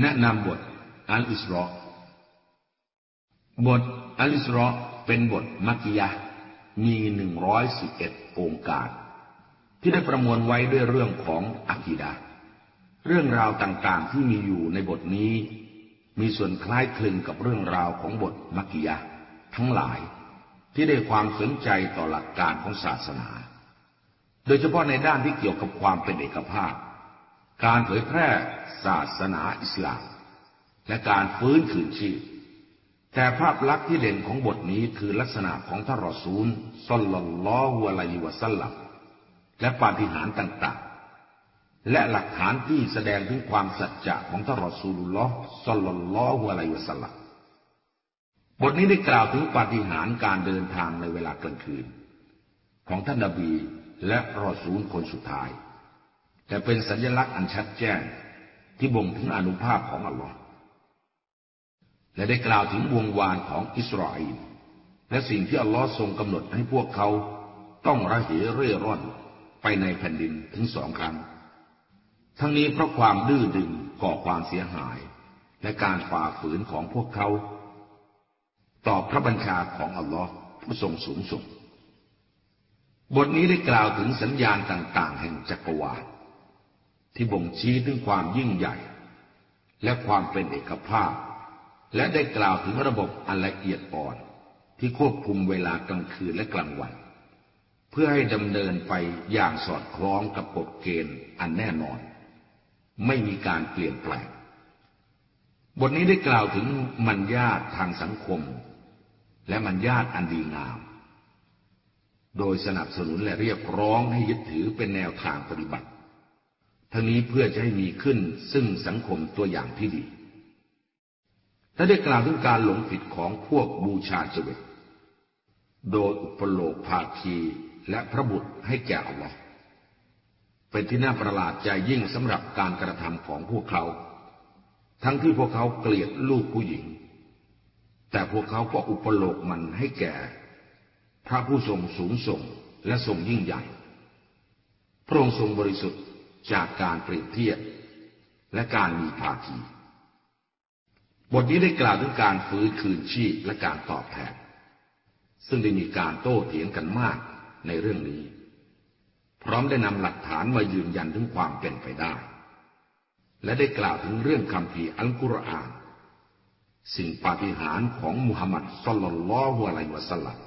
แนะนำบทอัลอิสรอบทอัลอิสรอเป็นบทมักกิยะมีหนึ่งร้อยสิบเอ็ดองค์การ ที่ได้ประมวลไว้ด้วยเรื่องของอักีดาเรื่องราวต่างๆที่มีอยู่ในบทนี้ มีส่วนคล้ายคลึงกับเรื่องราวของบทมักกิยะทั้งหลายที่ได้ความสนใจต่อหลักการของศาสนา โดยเฉพาะในด้านที่เกี่ยวกับความเป็นเอกภาพ การเผยแพร่ศาสนาอิสลาม และการฟื้นคืนชีพ แต่ภาพลักษณ์ที่เด่นของบทนี้คือลักษณะของท่านรอซูลซอลลลลอฮุอะลัยวะสัลลัมและปาฏิหาริย์ต่างๆ และหลักฐานที่แสดงถึงความสัจจะของท่านรอซูลุลลอฮ์ซอลลลลอฮุอะลัยวะสัลลัมบทนี้ได้กล่าวถึงปาฏิหาริย์การเดินทางในเวลากลางคืน ของท่านนบีและรอซูลคนสุดท้าย แต่เป็นสัญลักษณ์อันชัดแจ้งที่บ่งถึงอนุภาพของอัลลอฮ์และได้กล่าวถึงวงวานของอิสราเอลและสิ่งที่อัลลอฮ์ทรงกำหนดให้พวกเขาต้องระเหเร่ร่อนไปในแผ่นดินถึงสองครั้ง ทั้งนี้เพราะความดื้อดึงก่อความเสียหาย และการฝ่าฝืนของพวกเขา ต่อพระบัญชาของอัลลอฮ์ผู้ทรงสูงสุดบทนี้ได้กล่าวถึงสัญญาณต่าง ๆ แห่งจักรวาล ที่บ่งชี้ถึงความยิ่งใหญ่ และความเป็นเอกภาพ และได้กล่าวถึงระบบอันละเอียดอ่อนที่ควบคุมเวลากลางคืนและกลางวัน เพื่อให้ดำเนินไปอย่างสอดคล้องกับกฎเกณฑ์อันแน่นอน ไม่มีการเปลี่ยนแปลง บทนี้ได้กล่าวถึงมัญญาตทางสังคม และมัญญาตอันดีงาม โดยสนับสนุนและเรียกร้องให้ยึดถือเป็นแนวทางปฏิบัติ ทั้งนี้เพื่อจะให้มีขึ้นซึ่งสังคมตัวอย่างที่ดีและได้กล่าวถึงการหลงผิดของพวกบูชาเจวิตโดยอุปโลกภาคีและพระบุตรให้แก่อัลลอฮ์เป็นที่น่าประหลาดใจยิ่งสำหรับการกระทำของพวกเขา ทั้งที่พวกเขาเกลียดลูกผู้หญิง แต่พวกเขาก็อุปโลกมันให้แก่ พระผู้ทรงสูงส่งและทรงยิ่งใหญ่ พระองค์ทรงบริสุทธิ์ จากการเปรียบเทียบ และการมีภาคี บทนี้ได้กล่าวถึงการฟื้นคืนชีพและการตอบแทน ซึ่งได้มีการโต้เถียงกันมากในเรื่องนี้ พร้อมได้นำหลักฐานมายืนยันถึงความเป็นไปได้ และได้กล่าวถึงเรื่องคำพีอัลกุรอาน สิ่งปาฏิหาริย์ของมุฮัมมัดสุลลัลลอฮุอะลัยวะสัลลัม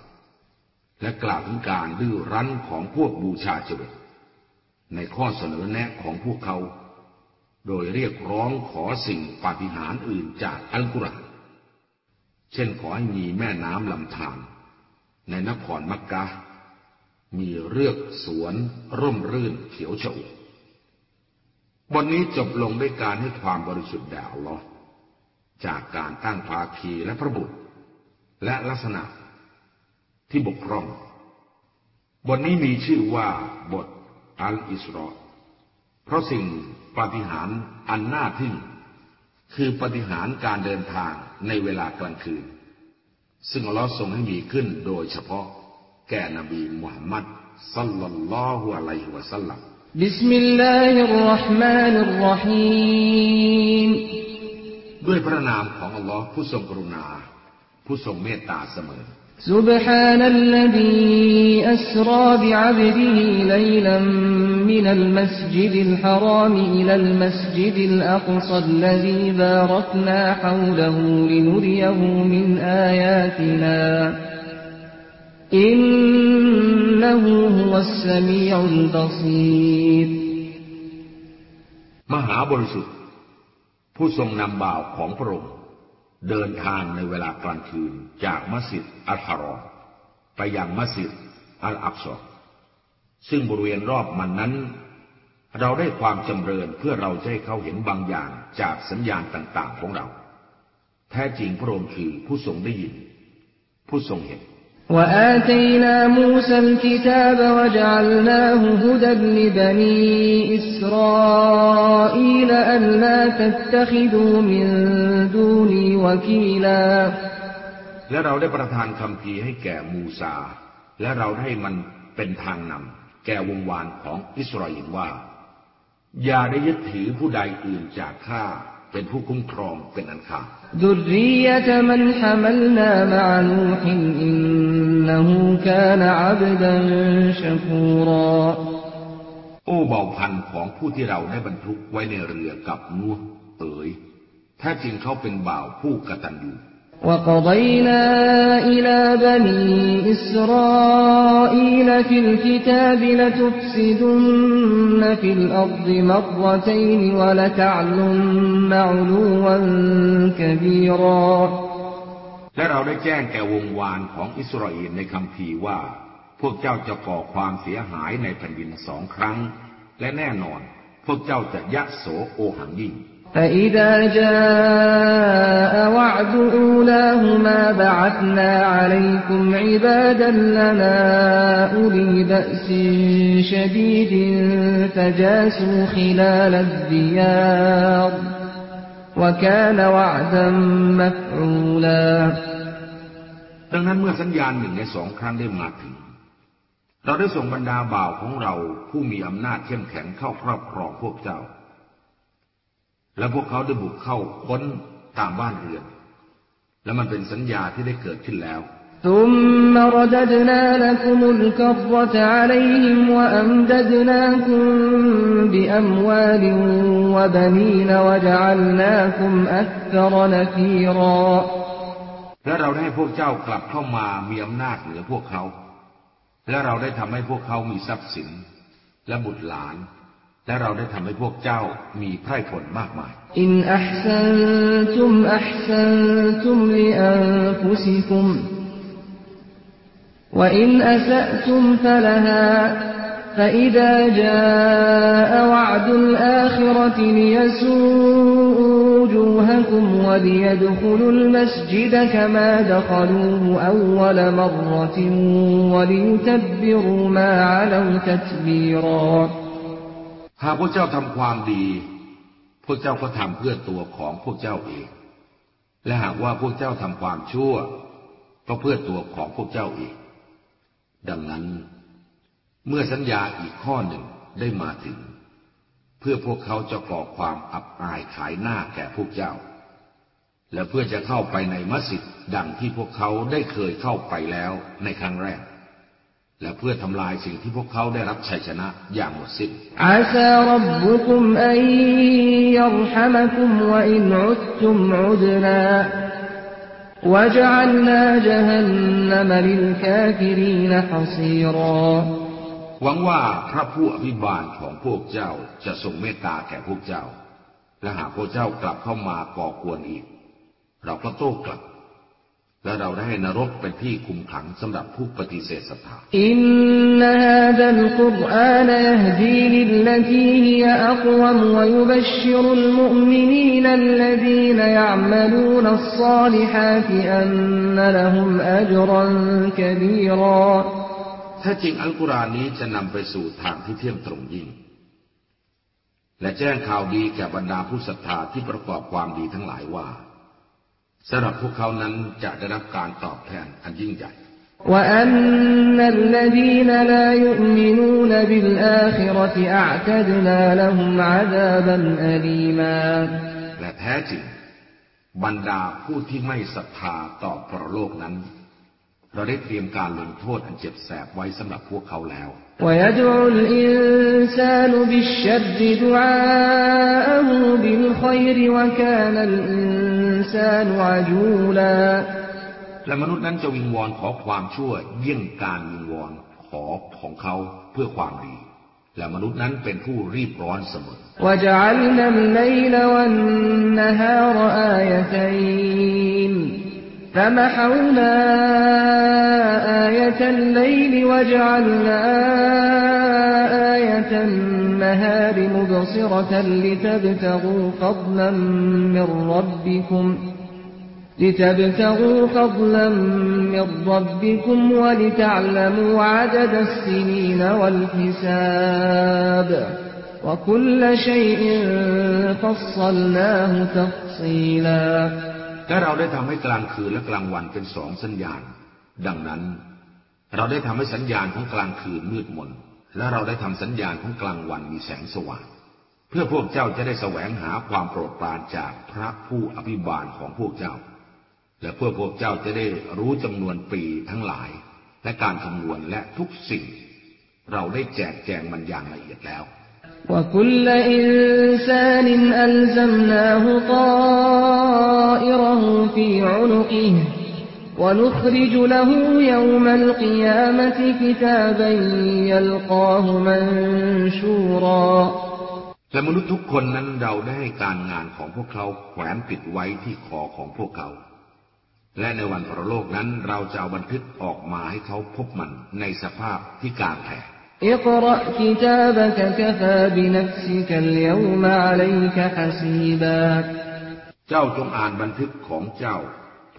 และกล่าวถึงการดื้อรั้นของพวกบูชาเจวิต ในข้อเสนอแนะของพวกเขา โดยเรียกร้องขอสิ่งปาฏิหาริย์อื่นจากอัลกุรอานเช่นขอให้มีแม่น้ำลำธารในนครมักกะ มีเรือกสวนร่มรื่นเขียวชอุ่บทนี้จบลงด้วยการให้ความบริสุทธิ์แด่อัลลอฮ์จากการตั้งภาคีและพระบุตร และลักษณะที่บกพร่อง บทนี้มีชื่อว่าบท อัลอิสรอเพราะสิ่งปฏิหารอันน่าทึ่ง คือปฏิหารการเดินทางในเวลากลางคืน ซึ่งอัลลอฮ์ทรงให้มีขึ้นโดยเฉพาะ แก่นบีมุฮัมมัดสัลลัลลอฮุอะลัยฮิวะสัลลัมبسم الله الرحمن الرحيمด้วยพระนามของอัลลอฮ์ผู้ทรงกรุณา ผู้ทรงเมตตาเสมอ سبحان الذي أسرى بعبده ليلا من المسجد الحرام إلى المسجد الأقصى الذي باركنا حوله لنريه من آياتنا إنه هو السميع البصير มหาบริสุทธิ์ผู้ทรงนำบ่าวของพระองค์ เดินทางในเวลากลางคืนจากมัสยิดอัลฮารอมไปยังมัสยิดอัลอักซอซึ่งบริเวณรอบมันนั้น เราได้ความจำเริญเพื่อเราจะให้เขาเห็นบางอย่างจากสัญญาณต่าง ๆ ของเรา แท้จริงพระองค์คือผู้ทรงได้ยิน ผู้ทรงเห็น وآتينا موسى الكتاب وجعلناه هدى لبني إسرائيل ألا تتخذوا من دوني وكيلا และเราได้ประทานคำพีให้แก่มูซา และเราให้มันเป็นทางนำแก่วงวานของอิสราเอลว่า อย่าได้ยึดถือผู้ใดอื่นจากข้า เป็นผู้คุ้มครองเป็นอันขาด ذرية من حملنا مع نوح إنه كان عبدا شكورا โอ้เบาพันธุ์ของผู้ที่เราได้บรรทุกไว้ในเรือกับนัวเอ๋ยแท้จริงเขาเป็นบ่าวผู้กตัญญู وقضينا إلى بني إسرائيل في الكتاب لتفسدن في الأرض مرتين ولتعلن علوا كبيرا และเราได้แจ้งแก่วงวานของอิสราเอลในคำพีร์ว่า พวกเจ้าจะก่อความเสียหายในแผ่นดินสองครั้ง และแน่นอน พวกเจ้าจะยะโสโอหังยิ่ง فإذا جاء وعد أولاهما بعثنا عليكم عبادا لنا أولي بأس شديد فجاسوا خلال الديار وكان وعدا مفعولا ดังนั้นเมื่อสัญญาณหนึ่งในสองครั้งได้มาถึง เราได้ส่งบรรดาบ่าวของเราผู้มีอำนาจเข้มแข็งเข้าครอบครองพวกเจ้า และพวกเขาได้บุกเข้าค้นตามบ้านเรือน และมันเป็นสัญญาที่ได้เกิดขึ้นแล้วทุมมรดดนาลักุมุลกัรตะลัยฮิมวะอัมดดนาคุมบิอัมวาลวะบนีนวะจัลนาคุมอัคกรนฟีรอและเราได้ให้พวกเจ้ากลับเข้ามามีอำนาจเหนือพวกเขา และเราได้ทำให้พวกเขามีทรัพย์สิน และบุตรหลาน และเราได้ทำให้พวกเจ้ามีไพร่ผลมากมาย إن أحسنتم أحسنتم لأنفسكم وإن أسأتم فلها فإذا جاء وعد الآخرة ليسوءوا وجوهكم وليدخلوا المسجد كما دخلوه أول مرة وليتبروا ما علوا تتبيرا หากพวกเจ้าทำความดี พวกเจ้าก็ทำเพื่อตัวของพวกเจ้าเอง และหากว่าพวกเจ้าทำความชั่ว ก็เพื่อตัวของพวกเจ้าเอง ดังนั้น เมื่อสัญญาอีกข้อหนึ่งได้มาถึง เพื่อพวกเขาจะก่อความอับอายขายหน้าแก่พวกเจ้า และเพื่อจะเข้าไปในมัสยิดดังที่พวกเขาได้เคยเข้าไปแล้วในครั้งแรก และเพื่อทำลายสิ่งที่พวกเขาได้รับชัยชนะอย่างหมดสิ้นอาซารับบุคุมอัยยัรหมคุมวอินอุดตุมعدنا وجعلنا جهنم للكافرين حصيرا หวังว่าพระผู้อภิบาลของพวกเจ้าจะทรงเมตตาแก่พวกเจ้า และหากพวกเจ้ากลับเข้ามาก่อกวนอีก เราก็โต้กลับ และเราได้ให้นรกเป็นที่คุมขังสำหรับผู้ปฏิเสธศรัทธาإن هذا القرآن يهدي للتي هي أقوم ويبشر المؤمنين الذين يعملون الصالحات أنนละฮุมอัจรันกะบีรอถ้าจริงอัลกุรอานนี้จะนำไปสู่ทางที่เที่ยงตรงยิ่ง และแจ้งข่าวดีแก่บรรดาผู้ศรัทธาที่ประกอบความดีทั้งหลายว่า สำหรับพวกเขานั้นจะได้รับการตอบแทนอันยิ่งใหญ่ وأن الذين لا يؤمنون بالآخرة أعتدنا لهم عذابا أليما และแท้จริง บรรดาผู้ที่ไม่ศรัทธาต่อปรโลกนั้น เราได้เตรียมการลงโทษอันเจ็บแสบไว้สำหรับพวกเขาแล้ว ويدعو الإنسان بالشر دعاءه بالخير وكان الإنسان عجولا และมนุษย์นั้นจะวิงวอนขอความชั่วเยี่ยงการวิงวอนขอของเขาเพื่อความดี และมนุษย์นั้นเป็นผู้รีบร้อนเสมอ وجعلنا الليل والنهار آيتين فمحونا آية الليل وجعلنا آية النهار مبصرة لتبتغوا فضلا من ربكم لتبتغوا فضلا من ربكم ولتعلموا عدد السنين والحساب وكل شيء فصلناه تفصيلا และเราได้ทำให้กลางคืนและกลางวันเป็นสองสัญญาณ ดังนั้น เราได้ทำให้สัญญาณของกลางคืนมืดมน และเราได้ทำสัญญาณของกลางวันมีแสงสว่าง เพื่อพวกเจ้าจะได้แสวงหาความโปรดปรานจากพระผู้อภิบาลของพวกเจ้า และเพื่อพวกเจ้าจะได้รู้จำนวนปีทั้งหลาย และการคำนวณและทุกสิ่ง เราได้แจกแจงมันอย่างละเอียดแล้ว وكل إنسان ألزمناه طائره في عنقه ونخرج له يوم القيامة كتابا يلقاه منشورا และมนุษย์ทุกคนนั้นเราได้ให้การงานของพวกเขาแขวนปิดไว้ที่คอของพวกเขา และในวันพระโลกนั้นเราจะเอาบันทึกออกมาให้เขาพบมันในสภาพที่การแผ่ اقرأ كتابك كفى بنفسك اليوم عليك حسيبا เจ้าจงอ่านบันทึกของเจ้า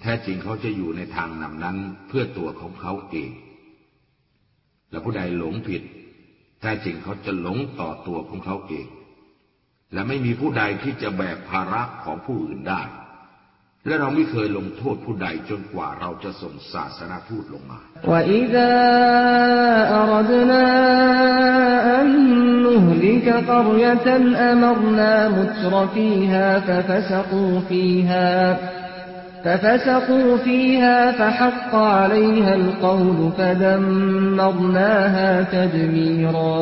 แท้จริงเขาจะอยู่ในทางนำนั้นเพื่อตัวของเขาเอง และผู้ใดหลงผิด แท้จริงเขาจะหลงต่อตัวของเขาเอง และไม่มีผู้ใดที่จะแบกภาระของผู้อื่นได้ และเราไม่เคยลงโทษผู้ใดจนกว่าเราจะส่งศาสนาพูดลงมาและ ففسقوا فيها ففسقوا فيها فحق عليها القول فدمرناها تدميرا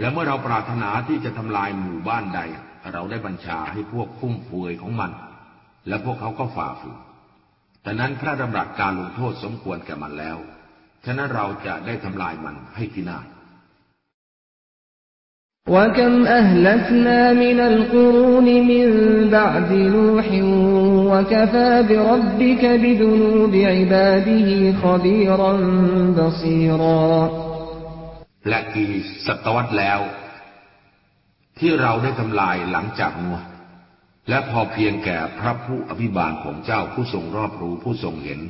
และเมื่อเราปรารถนาที่จะทำลายหมู่บ้านใด เราได้บัญชาให้พวกฟุ่มเฟือยของมัน และพวกเขาก็ฝ่าฝืนแต่นั้นพระดำรัสการลงโทษสมควรแก่มันแล้ว ฉะนั้นเราจะได้ทำลายมันให้พินาศ وكم أهلكنا من القرون من بعد نوح وكفى بربك بذنوب عباده خبيرا بصيرا และกี่ศตวรรษแล้ว ที่เราได้ทำลายหลังจากนัวห์และพอเพียงแก่พระผู้อภิบาลของเจ้าผู้ทรงรอบรู้ผู้ทรงเห็น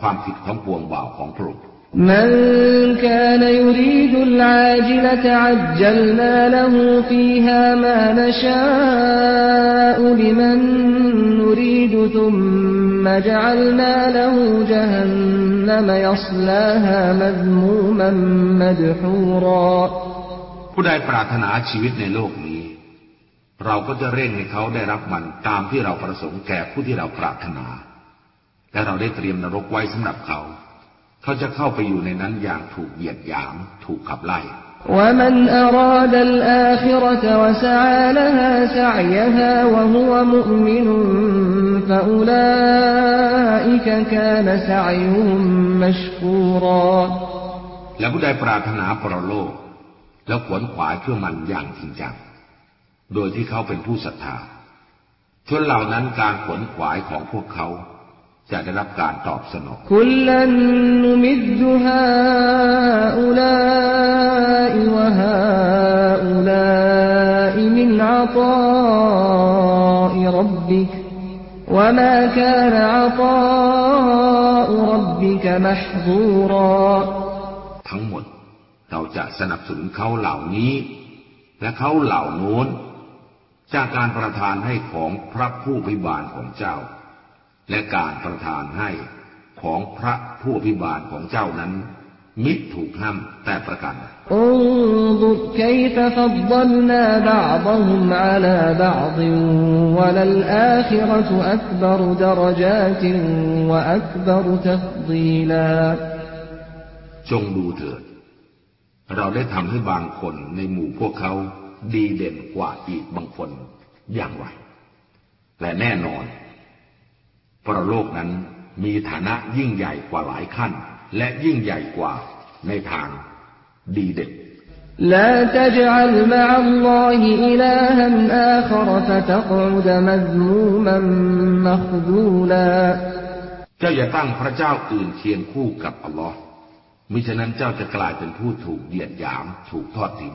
ความผิดของปวงบ่าวของพระองค์ من كان يريد العاجلة عجلنا له فيها ما نشاء لمن نريد ثم جعلنا له جهنم يصلاها مذموما مدحورا ผู้ใดปรารถนาชีวิตในโลกนี้ เราก็จะเร่งให้เขาได้รับมันตามที่เราประสงค์แก่ผู้ที่เราปรารถนา และเราได้เตรียมนรกไว้สำหรับเขา เขาจะเข้าไปอยู่ในนั้นอย่างถูกเหยียดหยาม ถูกขับไล่และผู้ใดปรารถนาปรโลก แล้วขวนขวายเพื่อมันอย่างจริงจัง โดยที่เขาเป็นผู้ศรัทธาชนเหล่านั้นการขวนขวายของพวกเขา จะได้รับการตอบสนอง كلا نمد هؤلاء وهؤلاء من عطاء ربك وما كان عطاء ربك محظورا ทั้งหมด เราจะสนับสนุนเขาเหล่านี้ และเขาเหล่าโน้น จากการประทานให้ของพระผู้พิบาลของเจ้า และการประทานให้ของพระผู้อภิบาลของเจ้านั้น มิถูกห้ามแต่ประการใดอันดูที่เราสัมพันธ์ในบางบางกับบางจงดูเถิด เราได้ทำให้บางคนในหมู่พวกเขาดีเด่นกว่าอีกบางคนอย่างไร และแน่นอน ปรโลกนั้นมีฐานะยิ่งใหญ่กว่าหลายขั้น และยิ่งใหญ่กว่าในทางดีเด่น لا تجعل مع الله إلها آخر فتقعد مذموما مخذولا เจ้าอย่าตั้งพระเจ้าอื่นเคียงคู่กับอัลลอฮ์มิฉะนั้นเจ้าจะกลายเป็นผู้ถูกเหยียดหยามถูกทอดทิ้ง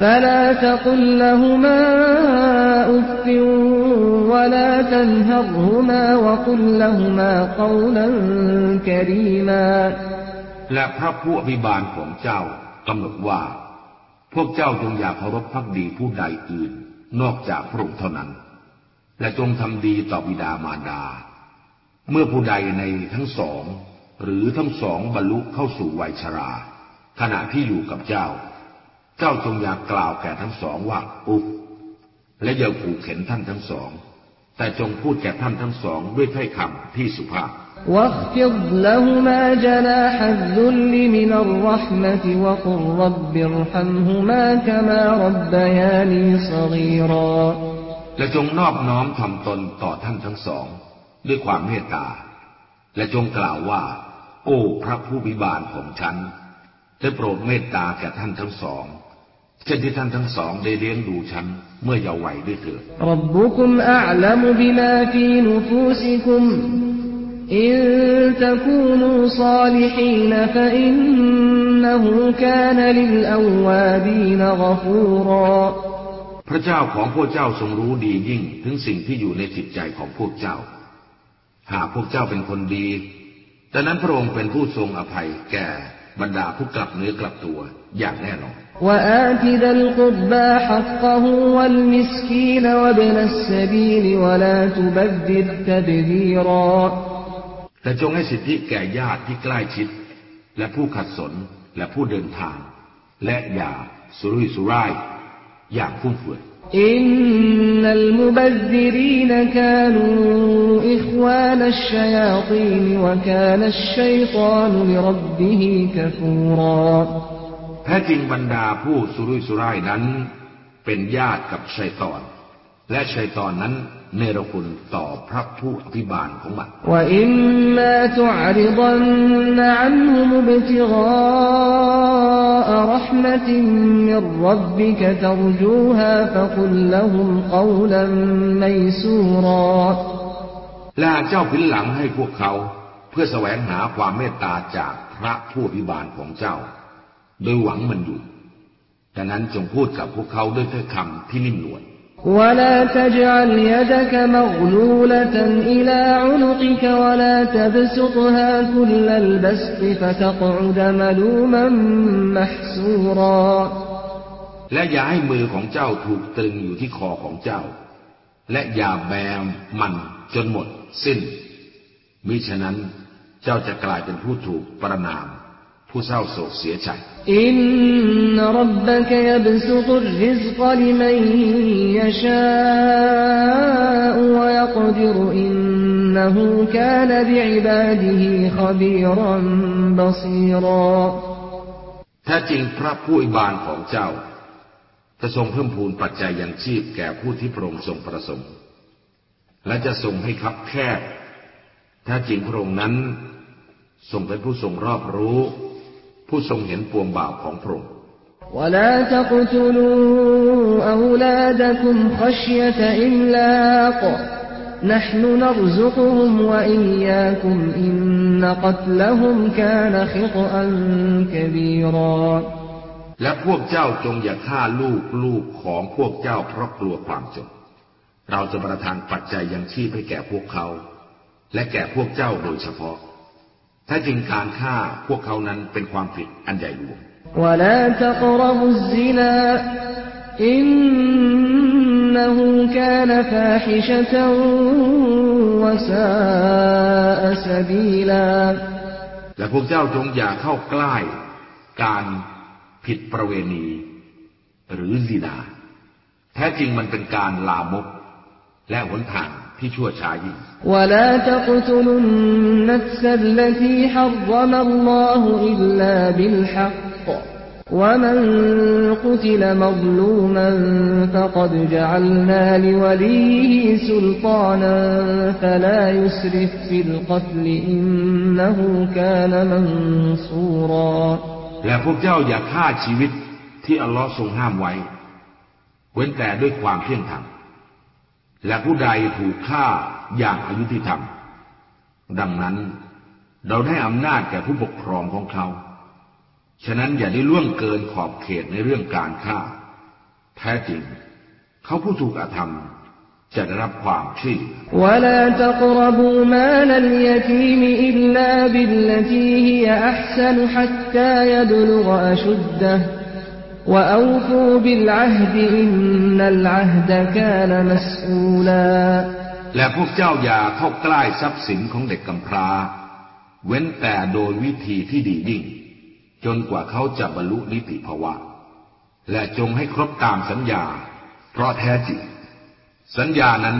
فلا تقل لهما أف ولا تنهرهما وقل لهما قولا كريما และพระผู้อภิบาลของเจ้ากำหนดว่า พวกเจ้าจงอย่าเคารพพักดีผู้ใดอื่น นอกจากพระองค์เท่านั้น และจงทำดีต่อบิดามารดา เมื่อผู้ใดในทั้งสอง หรือทั้งสองบรรลุเข้าสู่วัยชรา ขณะที่อยู่กับเจ้า เจ้าจงอย่ากล่าวแก่ทั้งสองว่าอุบและอย่าขู่เข็นท่านทั้งสอง แต่จงพูดแก่ท่านทั้งสองด้วยถ้อยคำที่สุภาพ واخفض لهما جناح الذل من الرحمة وقل رب ارحمهما كما ربياني صغيرا และจงนอบน้อมทำตนต่อท่านทั้งสอง ด้วยความเมตตา และจงกล่าวว่า โอ้พระผู้บิบาลของฉันได้โปรดเมตตาแก่ท่านทั้งสอง เช่นที่ท่านทั้งสองได้เลี้ยงดูฉันเมื่อเยาว์วัยด้วยเถิดإن تكونوا صالحين فإنه كان للأوابين غفوراรพระเจ้าของพวกเจ้าทรงรู้ดียิ่งถึงสิ่งที่อยู่ในจิตใจของพวกเจ้า หากพวกเจ้าเป็นคนดีดังนั้นพระองค์เป็นผู้ทรงอภัยแก่บรรดาผู้กลับเนื้อกลับตัวอย่างแน่นอน وآت ذا القربى حقه والمسكين وابن السبيل ولا تبذر تبذيرا แต่จงให้สิทธิแก่ญาติที่ใกล้ชิด และผู้ขัดสนและผู้เดินทาง และอย่าสุรุ่ยสุร่าย อย่างฟุ่มเฟือย إن المبذرين كانوا إخوان الشياطين وكان الشيطان لربه كفورا แท้จริงบรรดาผู้สุรุ่ยสุร่ายนั้น เป็นญาติกับชัยตอน และชัยตอนนั้นเนรคุณต่อพระผู้อภิบาลของมันจูาและเจ้าพินหลังให้พวกเขา เพื่อแสวงหาความเมตตาจากพระผู้อภิบาลของเจ้า โดยหวังมันอยู่ดังนั้นจงพูดกับพวกเขาด้วยถ้อยคำที่นิ่มนวล ولا تجعل يدك مغلولة إلى عنقك ولا تبسطها كل البسط فتقعد ملوما محسورا และอย่าให้มือของเจ้าถูกตรึงอยู่ที่คอของเจ้า และอย่าแบมมันจนหมดสิ้น มิฉะนั้นเจ้าจะกลายเป็นผู้ถูกประนาม ผู้เศร้าโศกเสียใจ อินรับบะกยับสุตุริซกลิมันยชาวยักดิรอินนะฮูกานบิอิบาดิฮิขบีรันบซีรอแท้จริงพระผู้อิบานของเจ้าจะทรงเพิ่มพูนปัจจัยยังชีพแก่ผู้ที่พระองค์ทรงประสงค์ และจะทรงให้คับแคบ ถ้าจริงพระองค์นั้นทรงเป็นผู้ทรงรอบรู้ ผู้ทรงเห็นปวงบ่าวของพระองค์ ولا تقتلوا أولادكم خشية إملاق نحن نرزقهم وإياكم إن قتلهم كان خطأ كبيرا และพวกเจ้าจงอย่าฆ่าลูกลูกของพวกเจ้าเพราะกลัวความจน เราจะประทานปัจจัยยังชีพให้แก่พวกเขา และแก่พวกเจ้าโดยเฉพาะ ถ้าจริงการฆ่าพวกเขานั้นเป็นความผิดอันใหญ่หลวงอินนะฮูกานฟาฮิชะวะซาอสบีลาและพวกเจ้าจงอย่าเข้าใกล้ การผิดประเวณี หรือซีนา แท้จริงมันเป็นการลามก และหนทาง ที่ชั่วช้ายิ่งและพวกเจ้าอย่าฆ่าชีวิตที่อัลลอฮ์ทรงห้ามไว้ เว้นแต่ด้วยความเที่ยงธรรม และผู้ใดถูกฆ่าอย่างอายุที่ธรรม ดังนั้นเราได้อำนาจแก่ผู้ปกครองของเขา ฉะนั้นอย่าได้ล่วงเกินขอบเขตในเรื่องการฆ่า แท้จริง เขาผู้ถูกอาธรรมจะได้รับความช่วยเหลือ وأوفوا بالعهد إن العهد كان مسؤولا และพวกเจ้าอย่าเข้าใกล้ทรัพย์สินของเด็กกำพร้า เว้นแต่โดยวิธีที่ดียิ่ง จนกว่าเขาจะบรรลุนิติภาวะ และจงให้ครบตามสัญญา เพราะแท้จริง สัญญานั้น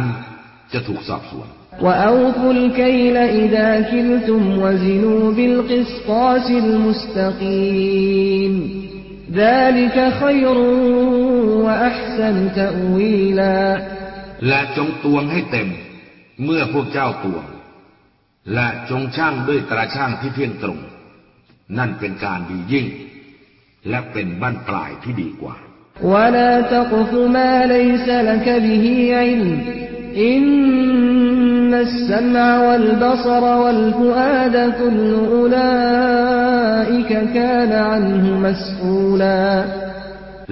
จะถูกสอบสวน وأوفوا الكيل إذا كلتم وزنوا بالقسطاس المستقيم ذلك خير وأحسن تأويلا และจงตวงให้เต็ม เมื่อพวกเจ้าตวง และจงช่างด้วยตราช่างที่เที่ยงตรง นั่นเป็นการดียิ่ง และเป็นบ้านปลายที่ดีกว่า ولا تقف ما ليس لك به علم إن السمع والبصر والفؤاد كل أولئك كان عنه مسؤولا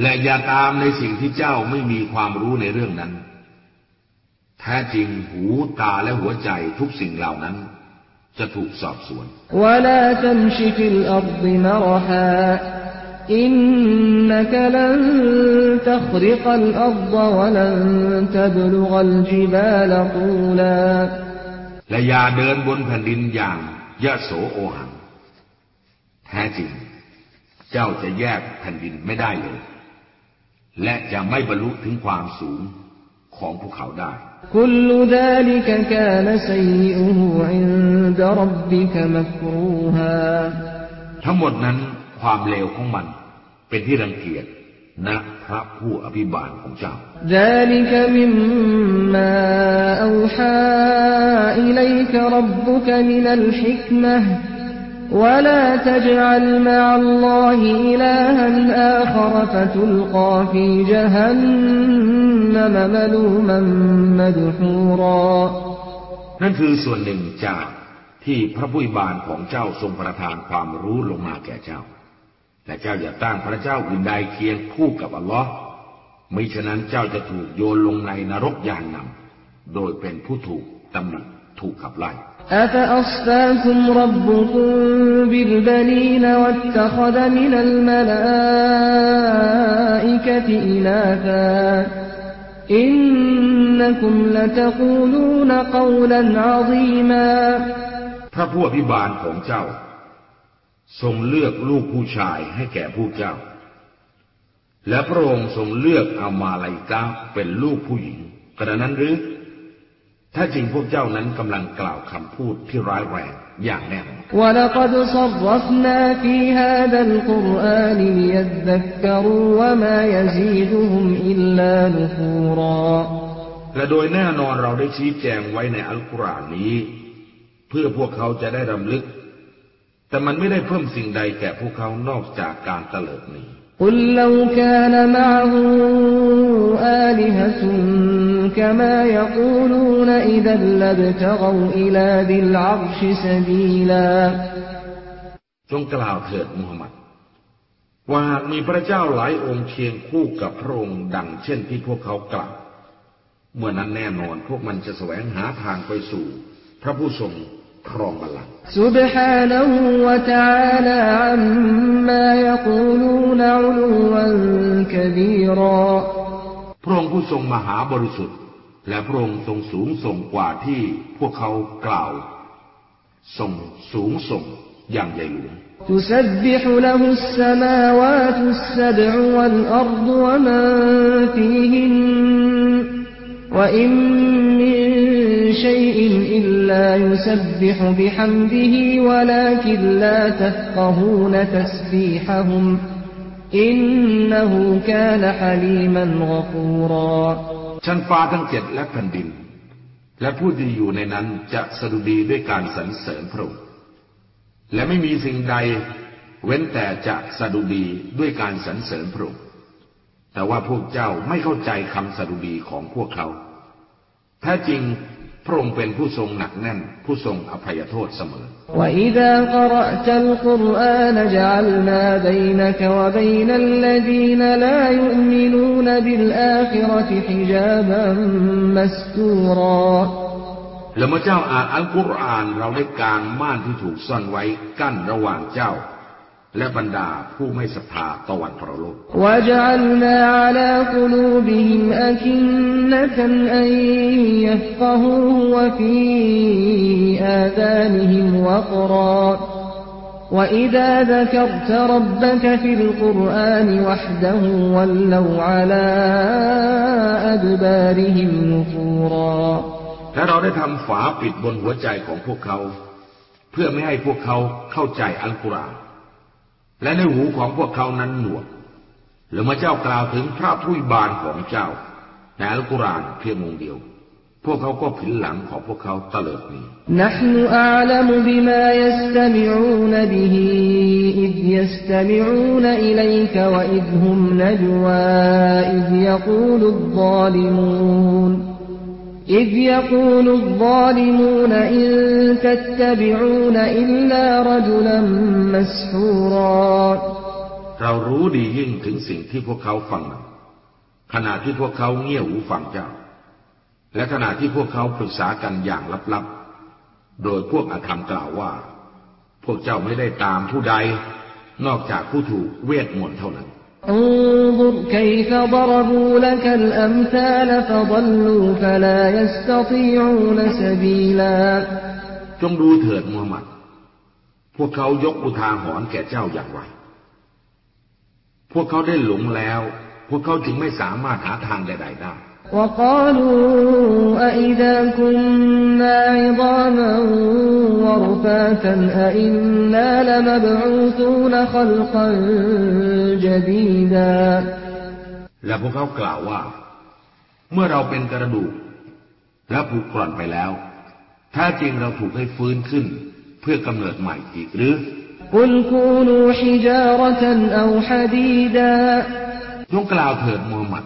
และอย่าตามในสิ่งที่เจ้าไม่มีความรู้ในเรื่องนั้น แท้จริงหูตาและหัวใจทุกสิ่งเหล่านั้น จะถูกสอบสวน อินนักลันตัครกัลอัลดวะลันตับลุกัลจิบาลกูลาและยาเดินบนแผ่นดินอย่างยะโสโอหัง แท้จริง เจ้าจะแยกแผ่นดินไม่ได้เลย และจะไม่บรรลุถึงความสูงของภูเขาได้ ทั้งหมดนั้น ความเลวของมันเป็นที่รังเกียจณพระผู้อภิบาลของเจ้า ذلك مما أوحى إليك ربك من الحكمة ولا تجعل مع الله إلها آخر فتلقى في جهنم ملوما مدحورا นั่นคือส่วนหนึ่งจากที่พระผู้อภิบาลของเจ้าทรงประทานความรู้ลงมาแก่เจ้า แต่เจ้าอย่าตั้งพระเจ้าอื่นใดเคียงคู่กับอัลลอฮ์มิฉะนั้นเจ้าจะถูกโยนลงในนรกยานนำโดยเป็นผู้ถูกตำหนิถูกขับไล่อินนักุมละตะกูลูนกาวลันอาซีมาพระผู้อภิบาลของเจ้า ทรงเลือกลูกผู้ชายให้แก่ผู้เจ้า และพระองค์ทรงเลือกอามาลายกาเป็นลูกผู้หญิง กระนั้นหรือ ถ้าจริงพวกเจ้านั้นกำลังกล่าวคำพูดที่ร้ายแรงอย่างแน่นและโดยแน่นอนเราได้ชี้แจงไว้ในอัลกุรอานนี้ เพื่อพวกเขาจะได้รำลึก แต่มันไม่ได้เพิ่มสิ่งใดแก่พวกเขานอกจากการเตลิดหนี قل لو كان معه آلهة كما يقولون إذا لابتغوا إلى ذي العرش سبيلا จงกล่าวเถิดมูฮัมหมัด ว่าหากมีพระเจ้าหลายองค์เคียงคู่กับพระองค์ดังเช่นที่พวกเขากล่าว เมื่อนั้นแน่นอนพวกมันจะแสวงหาทางไปสู่ พระผู้ทรง ครองบัลลังก์ سبحانه وتعالى عما يقولون علوا كبيرا พระองค์ผู้ทรงมหาบริสุทธิ์ และพระองค์ทรงสูงส่งกว่าที่พวกเขากล่าวทรงสูงส่งอย่างใหญ่หลวง تسبح له السماوات السبع والأرض ومن فيهن وإن من شيء إلا يسبح بحمده ولكن لا تفقهون تسبيحهم อินนหูกานฮะลีมันกฟูรอชั้นฟ้าทั้งเจ็ดและแผ่นดิน และผู้ที่อยู่ในนั้นจะสดุดีด้วยการสรรเสริญพระองค์และไม่มีสิ่งใดเว้นแต่จะสดุดีด้วยการสรรเสริญพระองค์แต่ว่าพวกเจ้าไม่เข้าใจคำสดุดีของพวกเขาแท้จริง พระองค์เป็นผู้ทรงหนักแน่นผู้ทรงอภัยโทษเสมอ وإذا قرأت القرآن جعلنا بينك وبين الذين لا يؤمنون بالآخرة حجابا مستورا แล้วเมื่อเจ้าอ่านอัลกุรอานเราได้กางม่านที่ถูกซ่อนไว้กั้นระหว่างเจ้า และบรรดาผู้ไม่ศรัทธาตะวันพระโลก وجعلنا على قلوبهم أكنة أن يفقهوه وفي آذانهم وقرا وإذا ذكرت ربك في القرآن وحده ولوا على أدبارهم نفورا และเราได้ทำฝาปิดบนหัวใจของพวกเขา เพื่อไม่ให้พวกเขาเข้าใจอัลกุรอาน และในหูของพวกเขานั้นหนวกหรือมาเจ้ากล่าวถึงพระผู้บานของเจ้าในอัลกุรานเพียงองเดียว พวกเขาก็ผินหลังของพวกเขาตลอดนี้นักนอาลมบิมายัสตมิอูนบิฮิอิดยัสตมิอูนอิลัยกวอิดฮุมนจวาอิดยกูลุดซาลิมูน إذ يقول الظالمون إن تتبعون إلا رجلا مسحورا เรารู้ดียิ่งถึงสิ่งที่พวกเขาฟัง ขณะที่พวกเขาเงี่ยหูฟังเจ้า และขณะที่พวกเขาปรึกษากันอย่างลับๆ โดยพวกอาธรรมกล่าวว่า พวกเจ้าไม่ได้ตามผู้ใด นอกจากผู้ถูกเวทมนต์เท่านั้น انظر كيف ضربوا لك الأمثال فضلوا فلا يستطيعون سبيلا จงดูเถิดมูฮัมหมัด พวกเขายกอุทาหรณ์แก่เจ้าอย่างไร พวกเขาได้หลงแล้ว พวกเขาจึงไม่สามารถหาทางใดๆได้ وقالوا أئذا كنا عظاما ورفاتا أئنا لمبعوثون خلقا جديدا และพวกเขากล่าวว่า เมื่อเราเป็นกระดูก และผุกร่อนไปแล้วแท้จริงเราถูกให้ฟื้นขึ้น เพื่อกำเนิดใหม่อีกหรือ قل كونوا حجارة أو حديدا จงกล่าวเถิดมูฮัมหมัด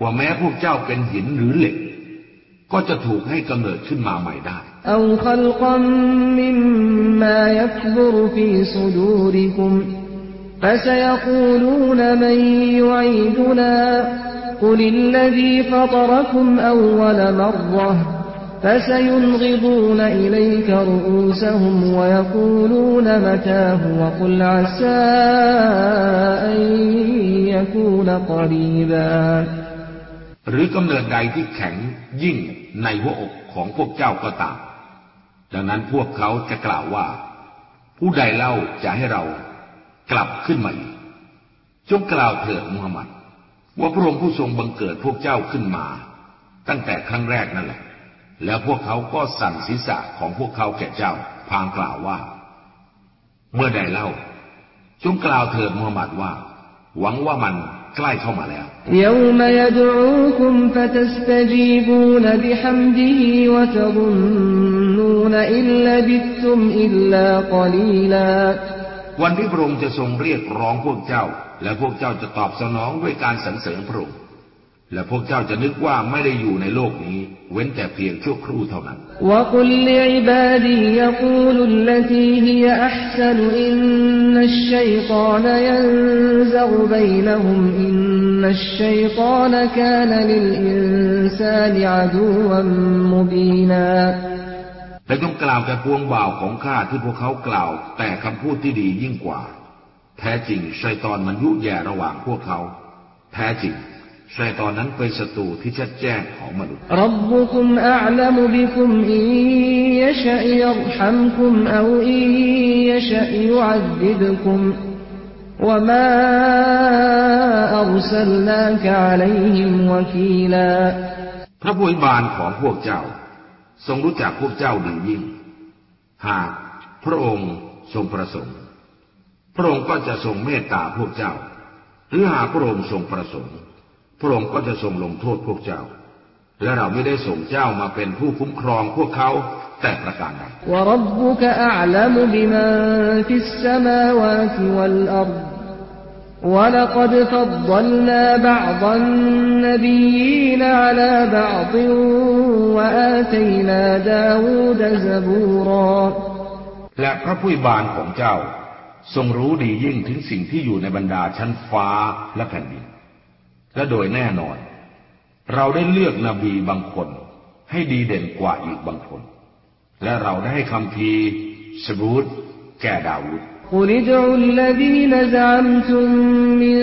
ว่าแม้พวกเจ้าเป็นหินหรือเหล็ก ก็จะถูกให้กำเนิดขึ้นมาใหม่ได้ أو خلقا مما يكبر في صدوركم فسيقولون من يعيدنا قل الذي فطركم أول مرة فسينغضون إليك رؤوسهم ويقولون متاه وقل عسى أن يكون قريبا หรือกำเนิดใดที่แข็งยิ่งในหัวอกของพวกเจ้าก็ตาม ดังนั้นพวกเขาจะกล่าวว่า ผู้ใดเล่าจะให้เรากลับขึ้นมาอีก จงกล่าวเถิดมุฮัมมัดว่าพระองค์ผู้ทรงบังเกิดพวกเจ้าขึ้นมา ตั้งแต่ครั้งแรกนั่นแหละ แล้วพวกเขาก็สั่นศีรษะของพวกเขาแก่เจ้า พางกล่าวว่า เมื่อใดเล่า จงกล่าวเถิดมุฮัมมัดว่า หวังว่ามัน ใกล้เข้ามาแล้ววันที่พระองค์จะทรงเรียกร้องพวกเจ้า และพวกเจ้าจะตอบสนองด้วยการสรรเสริญพระองค์ และพวกเจ้าจะนึกว่าไม่ได้อยู่ในโลกนี้ เว้นแต่เพียงชั่วครู่เท่านั้นและจงกล่าวแก่พวงบ่าวของข้าที่พวกเขากล่าว แต่คำพูดที่ดียิ่งกว่า แท้จริงชัยตอนมันยุแย่ระหว่างพวกเขา แท้จริง ชัยตอนนั้นเป็นศัตรูที่ชัดแจ้งของมนุษย์ ربكم أعلم بكم إن يشأ يرحمكم أو إن يشأ يعذبكم وما أرسلناك عليهم وكيلا พระผู้บานของพวกเจ้า ทรงรู้จักพวกเจ้าดียิ่ง หากพระองค์ทรงประสงค์ พระองค์ก็จะทรงเมตตาพวกเจ้า หรือหากพระองค์ทรงประสงค์ พ พระองค์ก็จะทรงลงโทษพวกเจ้า และเราไม่ได้ส่งเจ้ามาเป็นผู้คุ้มครองพวกเขาแต่ประการใดและพระผู้บานของเจ้า ทรงรู้ดียิ่งถึงสิ่งที่อยู่ในบรรดาชั้นฟ้าและแผ่นดิน และโดยแน่นอน เราได้เลือกนบีบางคน ให้ดีเด่นกว่าอีกบางคน และเราได้ให้คำพีสบูตแก่ดาวุธคุณดอุลลดีนซามตุมมิ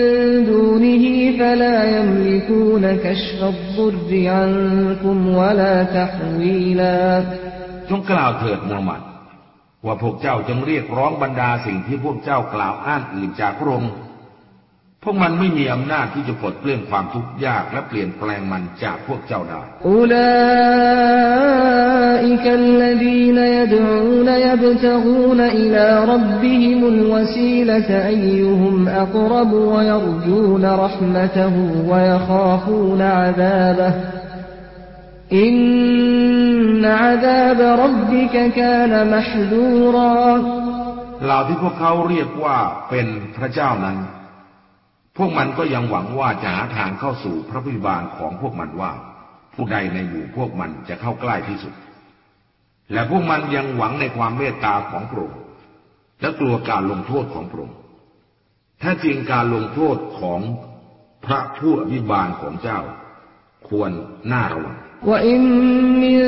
ดูนิฮิฟลายัมลิกูนคัชฟัดดุรอันคุมวลาตหวีลาจงกล่าวเถิดมูฮัมหมัด ว่าพวกเจ้าจงเรียกร้องบรรดาสิ่งที่พวกเจ้ากล่าวอ้านอื่นจากพระองค์ พวกมันไม่มีอำนาจที่จะปลดเปลื้องความทุกข์ยากและเปลี่ยนแปลงมันจากพวกเจ้าได้อุลาอิกัลลีนยดูนยบตกูนอิลารับบิฮิมุลวสีลตอิยุฮุมอักรบวยรจูนรหมตหูวยขาฟูนอาซาบะอินนอาซาบรับบิกะกานมหดูราเหล่าที่พวกเขาเรียกว่าเป็นพระเจ้านั้น พวกมันก็ยังหวังว่าจะหาทางเข้าสู่พระพิบาลของพวกมันว่า ผู้ใดในหมู่พวกมันจะเข้าใกล้ที่สุด และพวกมันยังหวังในความเมตตาของพระองค์และกลัวการลงโทษของพระองค์แท้จริงการลงโทษของพระผู้อภิบาลของเจ้า ควรน่าระวัง وإن من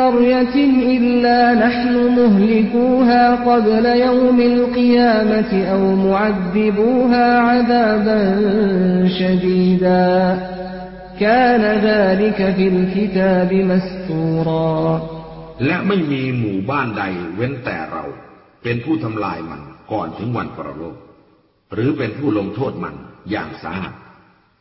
قرية إلا نحن مهلكوها قبل يوم القيامة أو معذبوها عذابا شديدا كان ذلك في الكتاب مستورا และไม่มีหมู่บ้านใดเว้นแต่เรา เป็นผู้ทำลายมันก่อนถึงวันปรโลก หรือเป็นผู้ลงโทษมันอย่างสาหัส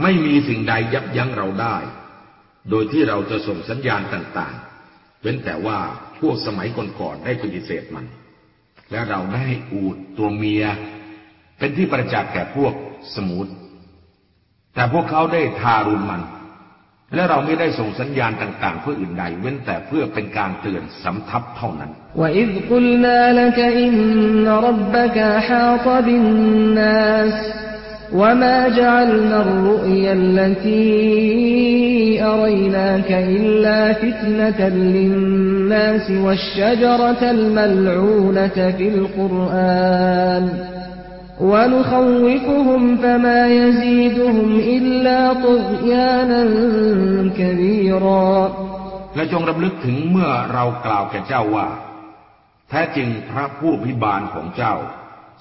ไม่มีสิ่งใดยับยั้งเราได้ โดยที่เราจะส่งสัญญาณต่างๆ เว้นแต่ว่าพวกสมัยก่อนๆได้ปฏิเสธมัน และเราได้อูดตัวเมีย เป็นที่ประจักษ์แก่พวกสมุทแต่พวกเขาได้ทารุณมัน และเราไม่ได้ส่งสัญญาณต่าง ๆ เพื่ออื่นใด เว้นแต่เพื่อเป็นการเตือนสำทับเท่านั้นและ وما جعلنا الرؤيا التي أريناك إلا فتنة للناس والشجرة الملعونة في القرآن ونخوفهم فما يزيدهم إلا طغيانا كبيرا และจงรำลึกถึงเมื่อเรากล่าวแก่เจ้าว่า แท้จริงพระผู้พิบาลของเจ้า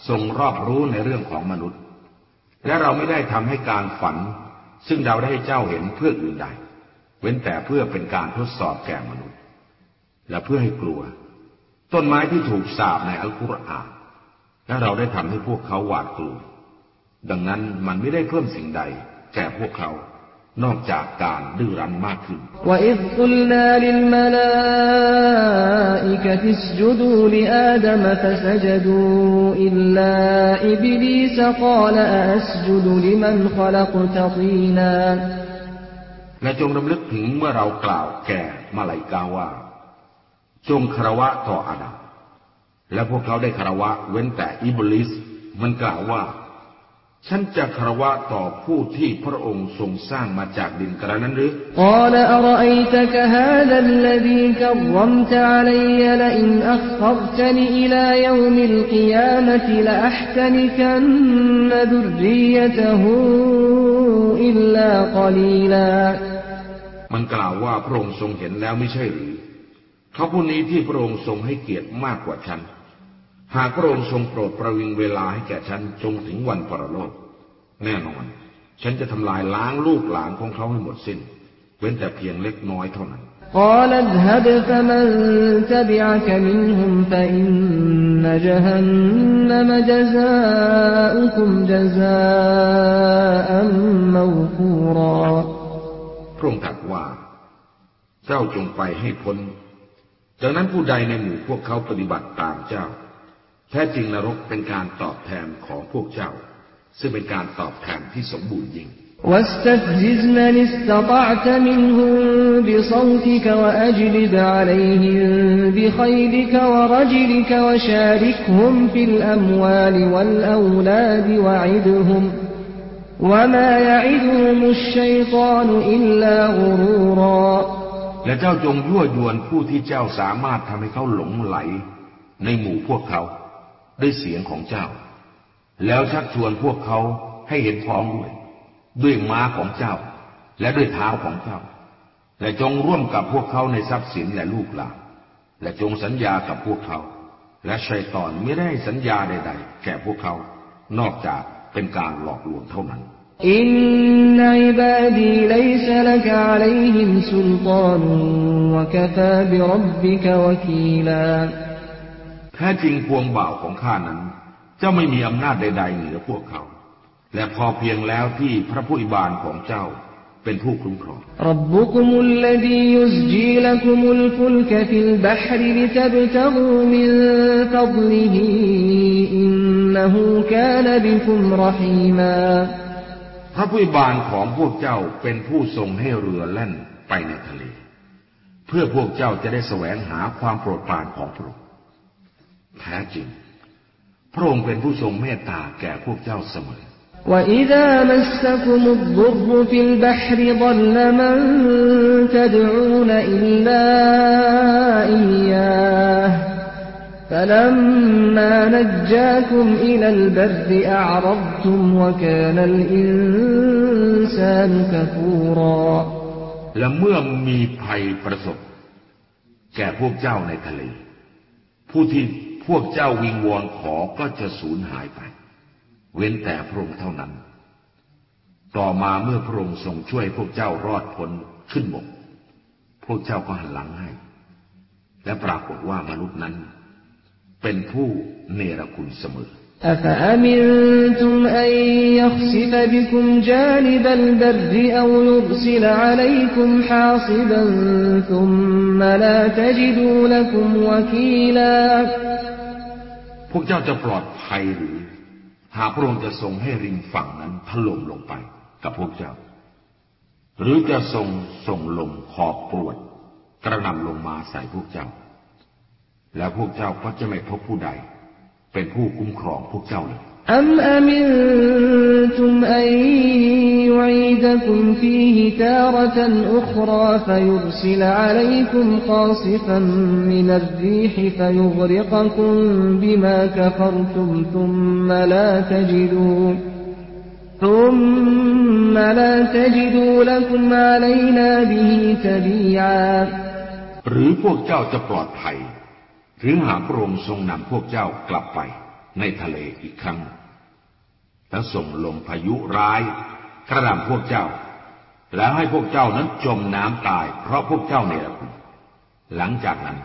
ทรงรอบรู้ในเรื่องของมนุษย์ และเราไม่ได้ทำให้การฝัน ซึ่งเราได้ให้เจ้าเห็นเพื่ออื่นใด เว้นแต่เพื่อเป็นการทดสอบแก่มนุษย์ และเพื่อให้กลัว ต้นไม้ที่ถูกสาบในอัลกุรอานและเราได้ทำให้พวกเขาหวาดกลัว ดังนั้นมันไม่ได้เพิ่มสิ่งใดแก่พวกเขา นอกจากการดื้อรั้นมากขึ้น وإذ قلنا للملائكة اسجدوا لآدم فسجدوا إلا إبليس قال أأسجد لمن خلقت طينا และจงรำลึกถึงเมื่อเรากล่าวแก่มาลายกาว่า จงคารวะต่ออาดัมและพวกเขาได้คารวะเว้นแต่อิบลิส มันกล่าวว่า ฉันจะคารวะต่อผู้ที่พระองค์ทรงสร้างมาจากดินกระนั้นหรือقال أرأيتك هذا الذي كرمت علي لئن أخرتن إلى يوم القيامة لأحتنكن ذريتهอิลลากลีลามันกล่าวว่าพระองค์ทรงเห็นแล้วไม่ใช่หรือเขาผู้นี้ที่พระองค์ทรงให้เกียรติมากกว่าฉัน หากพระองค์ทรงโปรดประวิงเวลาให้แก่ฉันจงถึงวันปรโลก แน่นอน ฉันจะทำลายล้างลูกหลานของเขาให้หมดสิน้น เว้นแต่เพียงเล็กน้อยเท่านั้นพระองค์ตรัสว่า เจ้าจงไปให้พ้นจากนั้นผู้ใดในหมู่พวกเขาปฏิบัติตามเจ้า แท้จริงนรกเป็นการตอบแทนของพวกเจ้า ซึ่งเป็นการตอบแทนที่สมบูรณ์ยิ่ง واستفزز من استطعت منهم بصوتك وأجلب عليهم بخيلك ورجلك وشاركهم في الأموال والأولاد وعدهم وما يعدهم الشيطان إلا غرورا และเจ้าจงยั่วยวนผู้ที่เจ้าสามารถทำให้เขาหลงไหล ในหมู่พวกเขา ด้วยเสียงของเจ้า แล้วชักชวนพวกเขาให้เห็นพ้องด้วย ด้วยม้าของเจ้า และด้วยเท้าของเจ้า และจงร่วมกับพวกเขาในทรัพย์สินและลูกหลานและจงสัญญากับพวกเขา และชัยตอนไม่ได้สัญญาใด ๆ แก่พวกเขา นอกจากเป็นการหลอกลวงเท่านั้นإن عبادي ليس لك عليهم سلطان وكفى بربك وكيلا แท้จริงปวงบ่าวของข้านั้นเจ้าไม่มีอำนาจใด ๆ เหนือพวกเขา และพอเพียงแล้วที่พระผู้อภิบาลของเจ้าเป็นผู้คุ้มครองربكم الذي يزجي لكم الفلك في البحر لتبتغوا من فضلهอินนหูกานบิคุมรหีมาพระผู้บานของพวกเจ้าเป็นผู้ทรงให้เรือแล่นไปในทะเล เพื่อพวกเจ้าจะได้แสวงหาความโปรดปรานของพระองค์ แท้จริง พระองค์เป็นผู้ทรงเมตตาแก่พวกเจ้าเสมอ وإذا مسكم الضر في البحر ضل من تدعون إلا إياه فلما نجاكم إلى البر أعرضتم وكان الإنسان كفورا และเมื่อมีภัยประสบ แก่พวกเจ้าในทะเล ผู้ที่ พวกเจ้าวิงวอนขอก็จะสูญหายไป เว้นแต่พระองค์เท่านั้น ต่อมาเมื่อพระองค์ทรงช่วยพวกเจ้ารอดพ้นขึ้นบก พวกเจ้าก็หันหลังให้ และปรากฏว่ามนุษย์นั้นเป็นผู้เนรคุณเสมอ أفأمنتم أن يخسف بكم جانب البر أو يرسل عليكم حاصبا ثم لا تجدوا لكم وكيلا พวกเจ้าจะปลอดภัยหรือ หากพระองค์จะทรงให้ริมฝั่งนั้นถล่มลงไปกับพวกเจ้า หรือจะทรงส่งลมขอบปวดกระนำลงมาใส่พวกเจ้า แล้วพวกเจ้าก็จะไม่พบผู้ใด เป็นผู้คุ้มครองพวกเจ้าเลย أم أمنتم أن يعيدكم فيه تارة أخرى فيرسل عليكم قاصفا من الريح فيغرقكم بما كفرتم ثم لا تجدوا ثم لا تجدوا لكم علينا به تبيعا หรือพวกเจ้าจะปลอดภัยหรือหากพระองค์ทรงนำพวกเจ้ากลับไปในทะเลอีกครั้ง แล้วส่งลมพายุร้ายกระดำพวกเจ้า แล้วให้พวกเจ้านั้นจมน้ำตาย เพราะพวกเจ้าเนรคุณหลังจากนั้น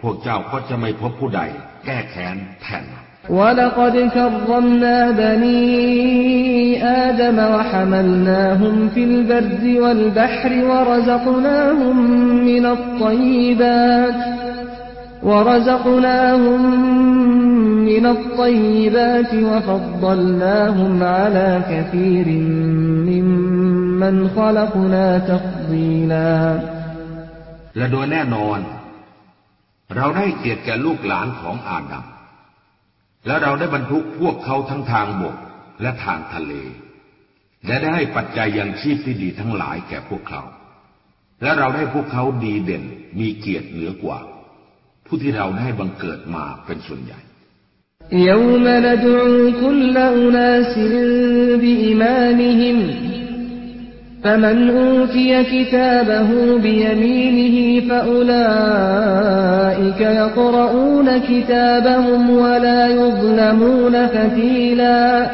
พวกเจ้าก็จะไม่พบผู้ใดแก้แค้นแทน ولقد كرمنا بني آدم وحملناهم في البر والبحر ورزقناهم من الطيبات ورزقناهم من الطيبات وفضلناهم على كثير ممن خلقنا تفضيلا และโดยแน่นอน เราได้เกียรติแก่ลูกหลานของอาดัมและเราได้บรรทุกพวกเขาทั้งทางบกและทางทะเล และได้ให้ปัจจัยยังชีพที่ดีทั้งหลายแก่พวกเขา และเราได้พวกเขาดีเด่นมีเกียรติเหนือกว่า ผู้ที่เราได้บังเกิดมาเป็นส่วนใหญ่ يوم ندعو كل أناس بإمامهم فمن أوتي كتابه بيمينه فأولئك يقرؤون كتابهم ولا يظلمون فتيلا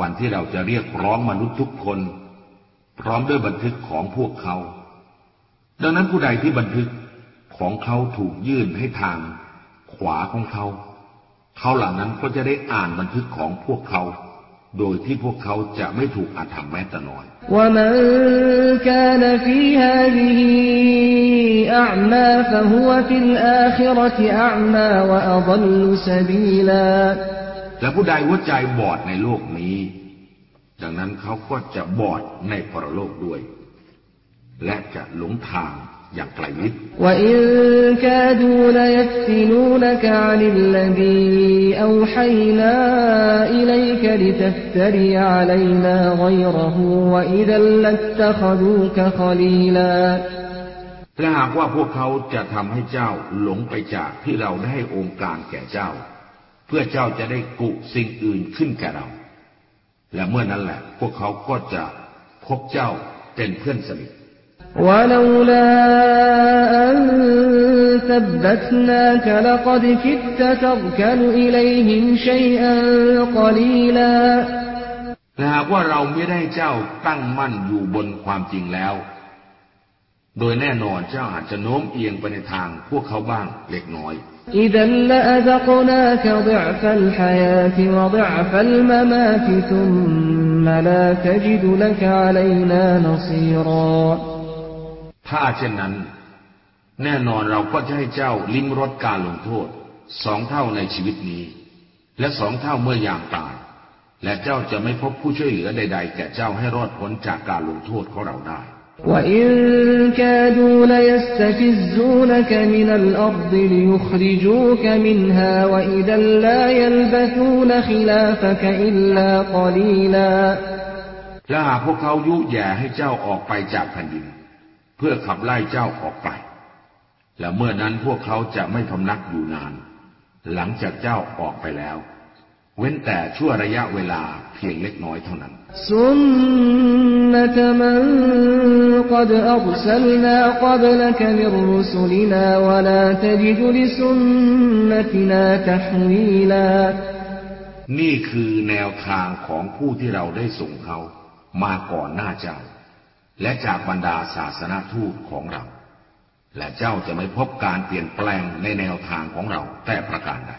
วันที่เราจะเรียกร้องมนุษย์ทุกคน พร้อมด้วยบันทึกของพวกเขา ดังนั้นผู้ใดที่บันทึก ของเขาถูกยื่นให้ทาง ขวาของเขา เขาหลังนั้นก็จะได้อ่านบันทึกของพวกเขาโดยที่พวกเขาจะไม่ถูกอาธรรมแม้แต่น้อยและผู้ใดวัวใจบอดในโลกนี้ ดังนั้นเขาก็จะบอดในพรโลกด้วย และจะหลงทาง อย่างไกลนิดและหากว่าพวกเขาจะทำให้เจ้าหลงไปจากที่เราได้ให้องค์กลางแก่เจ้า เพื่อเจ้าจะได้กุสิ่งอื่นขึ้นแก่เรา และเมื่อนั้นแหละ พวกเขาก็จะพบเจ้าเป็นเพื่อนสนิท ولولا أن ثبتناك لقد كدت تركن إليهم شيئا قليلا หากว่าเราไม่ได้เจ้าตั้งมั่นอยู่บนความจริงแล้ว โดยแน่นอนเจ้าอาจจะโน้มเอียงไปในทางพวกเขาบ้างเล็กน้อย إذا لأذقناك ضعف الحياة وضعف الممات ثم لا تجد لك علينا نصيرا ถ้าเช่นนั้น แน่นอนเราก็จะให้เจ้าลิ้มรสการลงโทษ สองเท่าในชีวิตนี้ และสองเท่าเมื่อยามตาย และเจ้าจะไม่พบผู้ช่วยเหลือใด ๆ แก่เจ้าให้รอดพ้นจากการลงโทษของเราได้ وإن كادوا ليستفزونك من الأرض ليخرجوك منها وإذا لا يلبثون خلافك إلا قليلا และหากพวกเขายุแย่ให้เจ้าออกไปจากแผ่นดิน เพื่อขับไล่เจ้าออกไป และเมื่อนั้นพวกเขาจะไม่พำนักอยู่นาน หลังจากเจ้าออกไปแล้ว เว้นแต่ชั่วระยะเวลาเพียงเล็กน้อยเท่านั้นสุนนะมันกดอัลสลนากบลกมิรุสลินาวลาตจิดลิสุนนตินาตฮวีลานี่คือแนวทางของผู้ที่เราได้ส่งเขา มาก่อนหน้าเจ้า และจากบรรดาศาสนาทูตของเรา และเจ้าจะไม่พบการเปลี่ยนแปลงในแนวทางของเราแต่ประการใด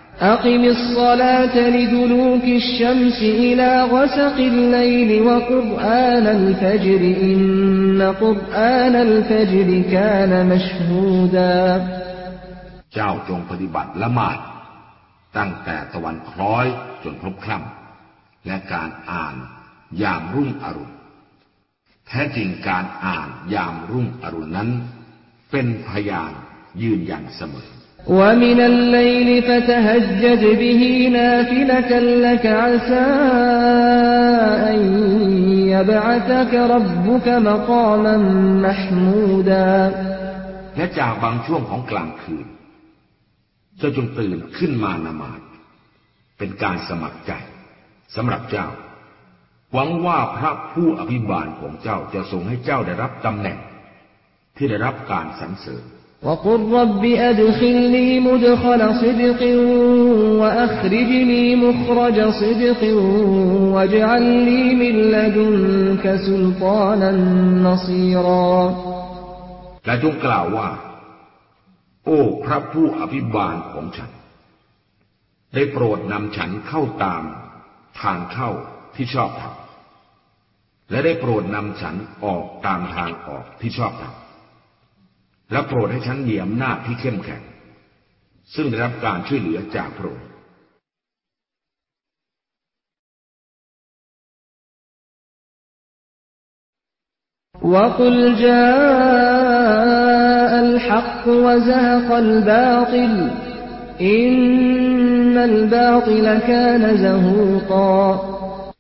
เจ้าจงปฏิบัติละหมาด ตั้งแต่ตะวันคล้อยจนพลบคร่ำและการอ่านยามรุ่งอรุณ แท้จริงการอ่านยามรุ่งอรุณนั้น เป็นพยานยืนยันเสมอ ومن الليل فتهجد به نافلة لك عسى أن يبعثك ربك مقاما محمودا และจากบางช่วงของกลางคืน เจ้าจงตื่นขึ้นมานมาดเป็นการสมัครใจสำหรับเจ้า หวังว่าพระผู้อภิบาลของเจ้าจะทรงให้เจ้าได้รับตำแหน่ง ที่ได้รับการสรรเสริญและจงกล่าวว่า โอ้พระผู้อภิบาลของฉัน ได้โปรดนำฉันเข้าตาม ทางเข้าที่ชอบธรรม และได้โปรดนำฉันออกตามทางออกที่ชอบธรรมและโปรดให้ฉันเหยียมหน้าที่เข้มแข็ง ซึ่งได้รับการช่วยเหลือจากพระองค์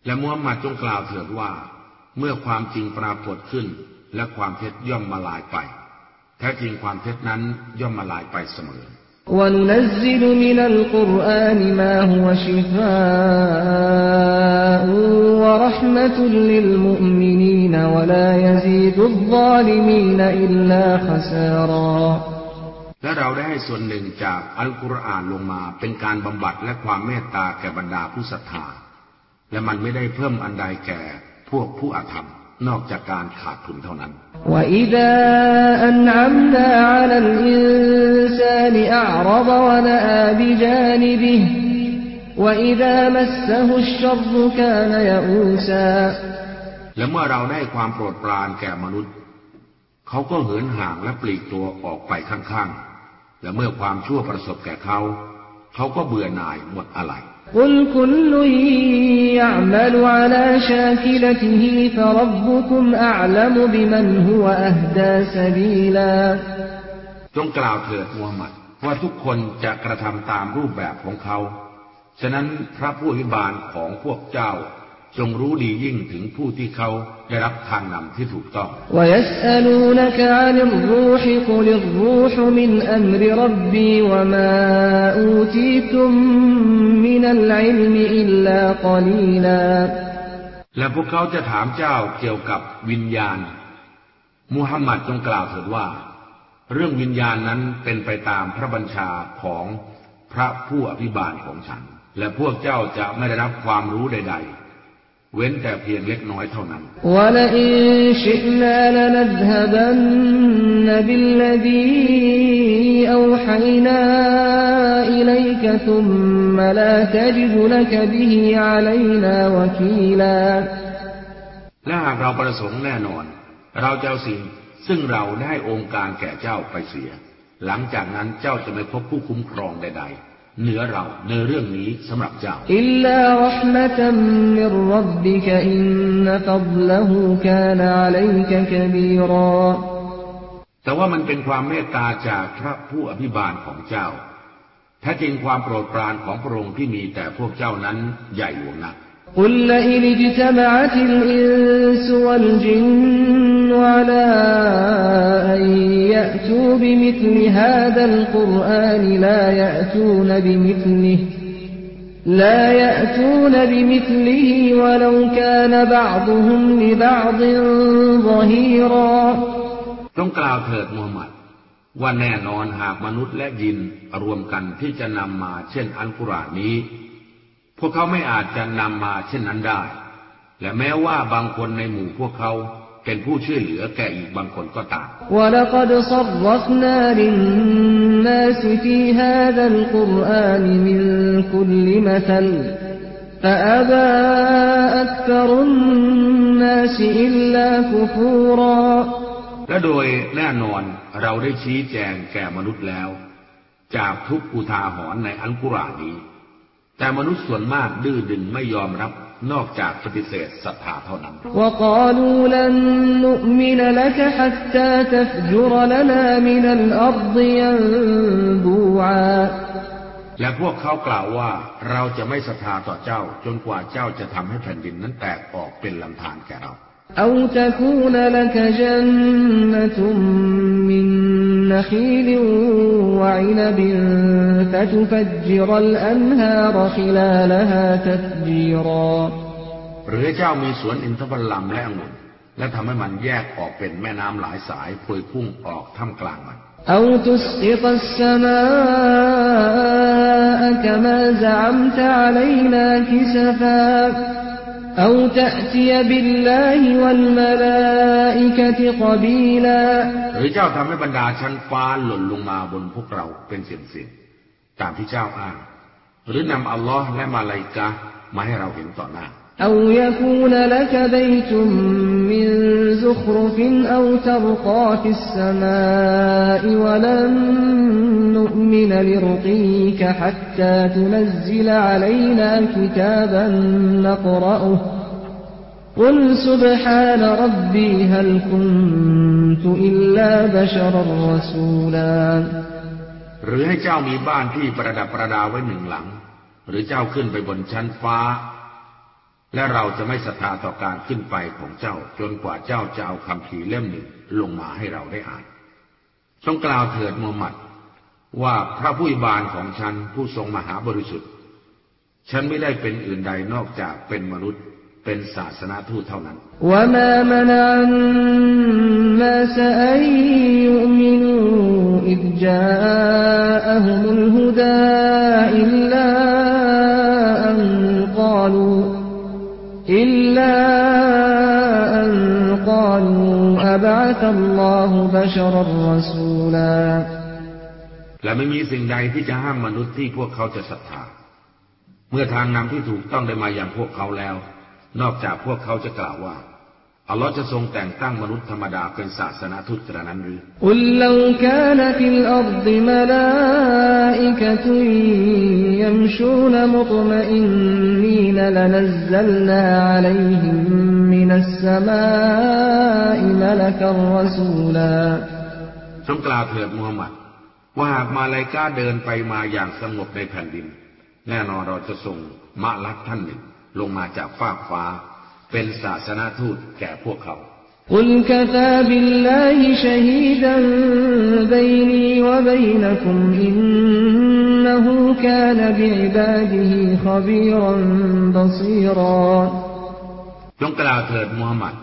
และมูฮัมหมัดจงกล่าวเถิดว่า เมื่อความจริงปรากฏขึ้น และความเท็จย่อมมาลายไป แท้จริงความเท็จนั้นย่อมมาลายไปเสมอ وننزل من القرآن ما هو شفاء ورحمة للمؤمنين ولا يزيد الظالمين إلا خسارا และเราได้ให้ส่วนหนึ่งจากอัลกุรอานลงมาเป็นการบำบัดและความเมตตาแก่บรรดาผู้ศรัทธา และมันไม่ได้เพิ่มอันใดแก่ พวกผู้อาธรรม นอกจากการขาดทุนเท่านั้น وإذا أنعمنا على الإنسان أعرض ونأى بجانبه وإذا مسه الشر كان يئوسا และเมื่อเราได้ความโปรดปรานแก่มนุษย์ เขาก็เหินห่างและปลีกตัวออกไปข้างๆ และเมื่อความชั่วประสบแก่เขา เขาก็เบื่อหน่ายหมดอะไร จงกล่าวเถิดมูฮัมหมัดว่าทุกคนจะกระทำตามรูปแบบของเขา ฉะนั้นพระผู้อภิบาลของพวกเจ้า จงรู้ดียิ่งถึงผู้ที่เขาได้รับทางนำที่ถูกต้องและพวกเขาจะถามเจ้าเกี่ยวกับวิญญาณมูฮัมหมัดจงกล่าวเถิดว่า เรื่องวิญญาณนั้นเป็นไปตามพระบัญชาของพระผู้อภิบาลของฉัน และพวกเจ้าจะไม่ได้รับความรู้ใด ๆ เว้นแต่เพียงเล็กน้อยเท่านั้นและหากเราประสงค์แน่นอน เราจะเอาสิ่งซึ่งเราได้องค์การแก่เจ้าไปเสีย หลังจากนั้นเจ้าจะไม่พบผู้คุ้มครองใดๆ เหนือเราในเรื่องนี้สำหรับเจ้า إلا رحمة من ربك إن فضله كان عليك كبيرا แต่ว่ามันเป็นความเมตตาจากพระผู้อภิบาลของเจ้าแท้จริงความโปรดปรานของพระองค์ที่มีแต่พวกเจ้านั้นใหญ่หลวงนัก قل لئن اجتمعت الإنس والجن على أن يأتوا بمثل هذا القرآن لا يأتون بمثله لا يأتون بمثله ولو كان بعضهم لبعض ظهيرا จงกล่าวเถิดมูฮัมหมัด ว่าแน่นอนหากมนุษย์และยินรวมกันที่จะนำมาเช่นอัลกุรอานนี้ พวกเขาไม่อาจจะนำมาเช่นนั้นได้ และแม้ว่าบางคนในหมู่พวกเขา ป็นผู้ช่วยเหลือแก่อีกบางคนก็ตามและโดยแน่นอนเราได้ชี้แจงแก่มนุษย์แล้ว จากทุกอุทาหรณ์ในอัลกุรอานนี้ แต่มนุษย์ส่วนมากดื้อดึงไม่ยอมรับ นอกจากปฏิเสธศรัทธาเท่านั้นและพวกเขากล่าวว่าเราจะไม่ศรัทธาต่อเจ้า จนกว่าเจ้าจะทำให้แผ่นดินนั้นแตกออกเป็นลำธารแก่เรา أو تكون لك جنة من نخيل وعنب فتفجر الأنهار خلالها تفجيرا หรือให้เจ้ามีสวนอินทผลัมและองุ่นและทำให้มันแยกออกเป็นแม่น้ำหลายสายพวยพุ่งออกท่ามกลางมัน أو تسقط السماء كما زعمت علينا كسفا أو تأتي بالله والملائكة قبيلا หรือเจ้าทำให้บรรดาชั้นฟ้าหล่นลงมาบนพวกเราเป็นเสียงๆตามที่เจ้าอ้าง หรือนำอัลลอฮ์และมาลาอิกะห์มาให้เราเห็นต่อหน้า أو يكون لك بيت من زخرف أو ترقى في السماء ولن نؤمن لرقيك حتى تنزل علينا كتابا نقرأه قل سبحان ربي هل كنت إلا بشرا رسولا หรือให้เจ้ามีบ้านที่ประดับประดาไว้หนึ่งหลัง หรือเจ้าขึ้นไปบนชั้นฟ้า และเราจะไม่ศรัทธาต่อการขึ้นไปของเจ้าจนกว่าเจ้าจะเอาคำพีร์เล่มหนึ่งลงมาให้เราได้อ่านจงกล่าวเถิดมูฮัมหมัด ว่าพระผู้อิบานของฉันผู้ทรงมหาบริสุทธิ์ ฉันไม่ได้เป็นอื่นใดนอกจากเป็นมนุษย์เป็นศาสนาทูตเท่านั้น อิลลาอันกาลูอับอัตัลลอฮุบัชรรสูลาและไม่มีสิ่งใดที่จะห้ามมนุษย์ที่พวกเขาจะศรัทธา เมื่อทางนำที่ถูกต้องได้มาอย่างพวกเขาแล้ว นอกจากพวกเขาจะกล่าวว่า อัลลอฮ์จะทรงแต่งตั้งมนุษย์ธรรมดาเป็นศาสนทูตกระนั้นหรือقل لو كان في الأرض ملائكة يمشون مطمئنين لنزلنا عليهم من السماءอิมลกัรรสูลาทรงกล่าวเถิดมุฮัมมัด ว่าหากมลาอิกะฮ์เดินไปมาอย่างสงบในแผ่นดิน แน่นอนเราจะส่งมะลักท่านหนึ่งลงมาจากฟากฟ้า เป็นศาสนทูตแก่พวกเขาقل كفى بالله شهيدا بيني وبينكم إنه كان بعباده خبيراบซีรอนจงกล่าวเถิดมูฮัมหมัด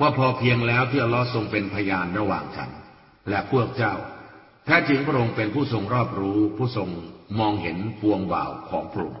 ว่าพอเพียงแล้วที่อัลลอฮ์ทรงเป็นพยานระหว่างฉัน และพวกเจ้า แท้จริงพระองค์เป็นผู้ทรงรอบรู้ผู้ทรงมองเห็นปวงบ่าวของพระองค์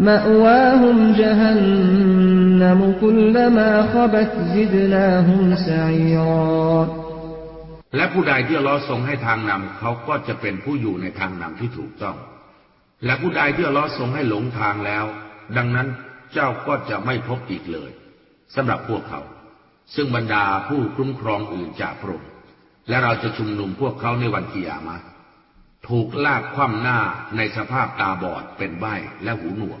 مأواهم جهنم كلما خبت زدناهم سعيرا และผู้ใดที่อัลลอฮ์ทรงให้ทางนำเขาก็จะเป็นผู้อยู่ในทางนำที่ถูกต้อง และผู้ใดที่อัลลอฮ์ทรงให้หลงทางแล้ว ดังนั้นเจ้าก็จะไม่พบอีกเลยสำหรับพวกเขา ซึ่งบรรดาผู้คุ้มครองอื่นจากพระองค์และเราจะชุมนุมพวกเขาในวันกิยามะห์ถูกลากคว่ำหน้าในสภาพตาบอดเป็นใบ้และหูหนวก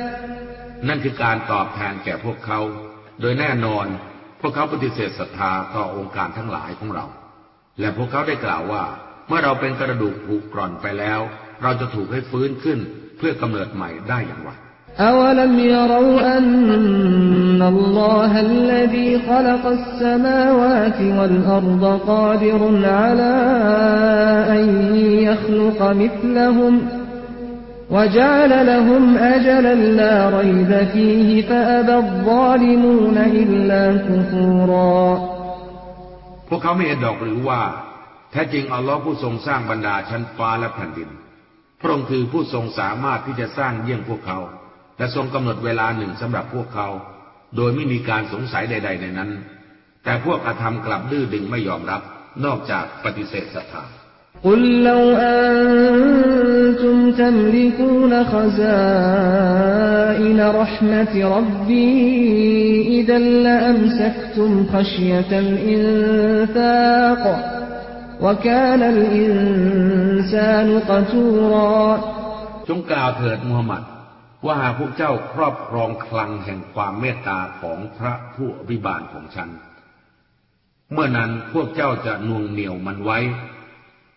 นั่นคือการตอบแทนแก่พวกเขา โดยแน่นอน พวกเขาปฏิเสธศรัทธาต่อองค์การทั้งหลายของเรา และพวกเขาได้กล่าวว่า เมื่อเราเป็นกระดูกผุกร่อนไปแล้ว เราจะถูกให้ฟื้นขึ้นเพื่อกำเนิดใหม่ได้อย่างไร أولم يروا أن الله الذي خلق السماوات والأرض قادر على أن يخلق مثلهم وجعل لهم أجلا لا ريب فيه فأبى الظالمون إلا كفورا พวกเขาไม่เห็นดอกหรือว่า แท้จริงอัลลอฮ์ผู้ทรงสร้างบรรดาชั้นฟ้าและแผ่นดิน พระองค์คือผู้ทรงสามารถที่จะสร้างเยี่ยงพวกเขา และทรงกำหนดเวลาหนึ่งสำหรับพวกเขา โดยไม่มีการสงสัยใด ๆ ในนั้น แต่พวกอาธรรมกลับดื้อดึงไม่ยอมรับ นอกจากปฏิเสธศรัทธา قل لو أنتم تملكون خزائن رحمة ربي إذا لأمسكتم خشية الإنفاق وكان الإنسان قتورا จงกล่าวเถิดมูฮัมหมัด ว่าหากพวกเจ้าครอบครองคลังแห่งความเมตตาของพระผู้อภิบาลของฉัน เมื่อนั้นพวกเจ้าจะนวงเหนียวมันไว้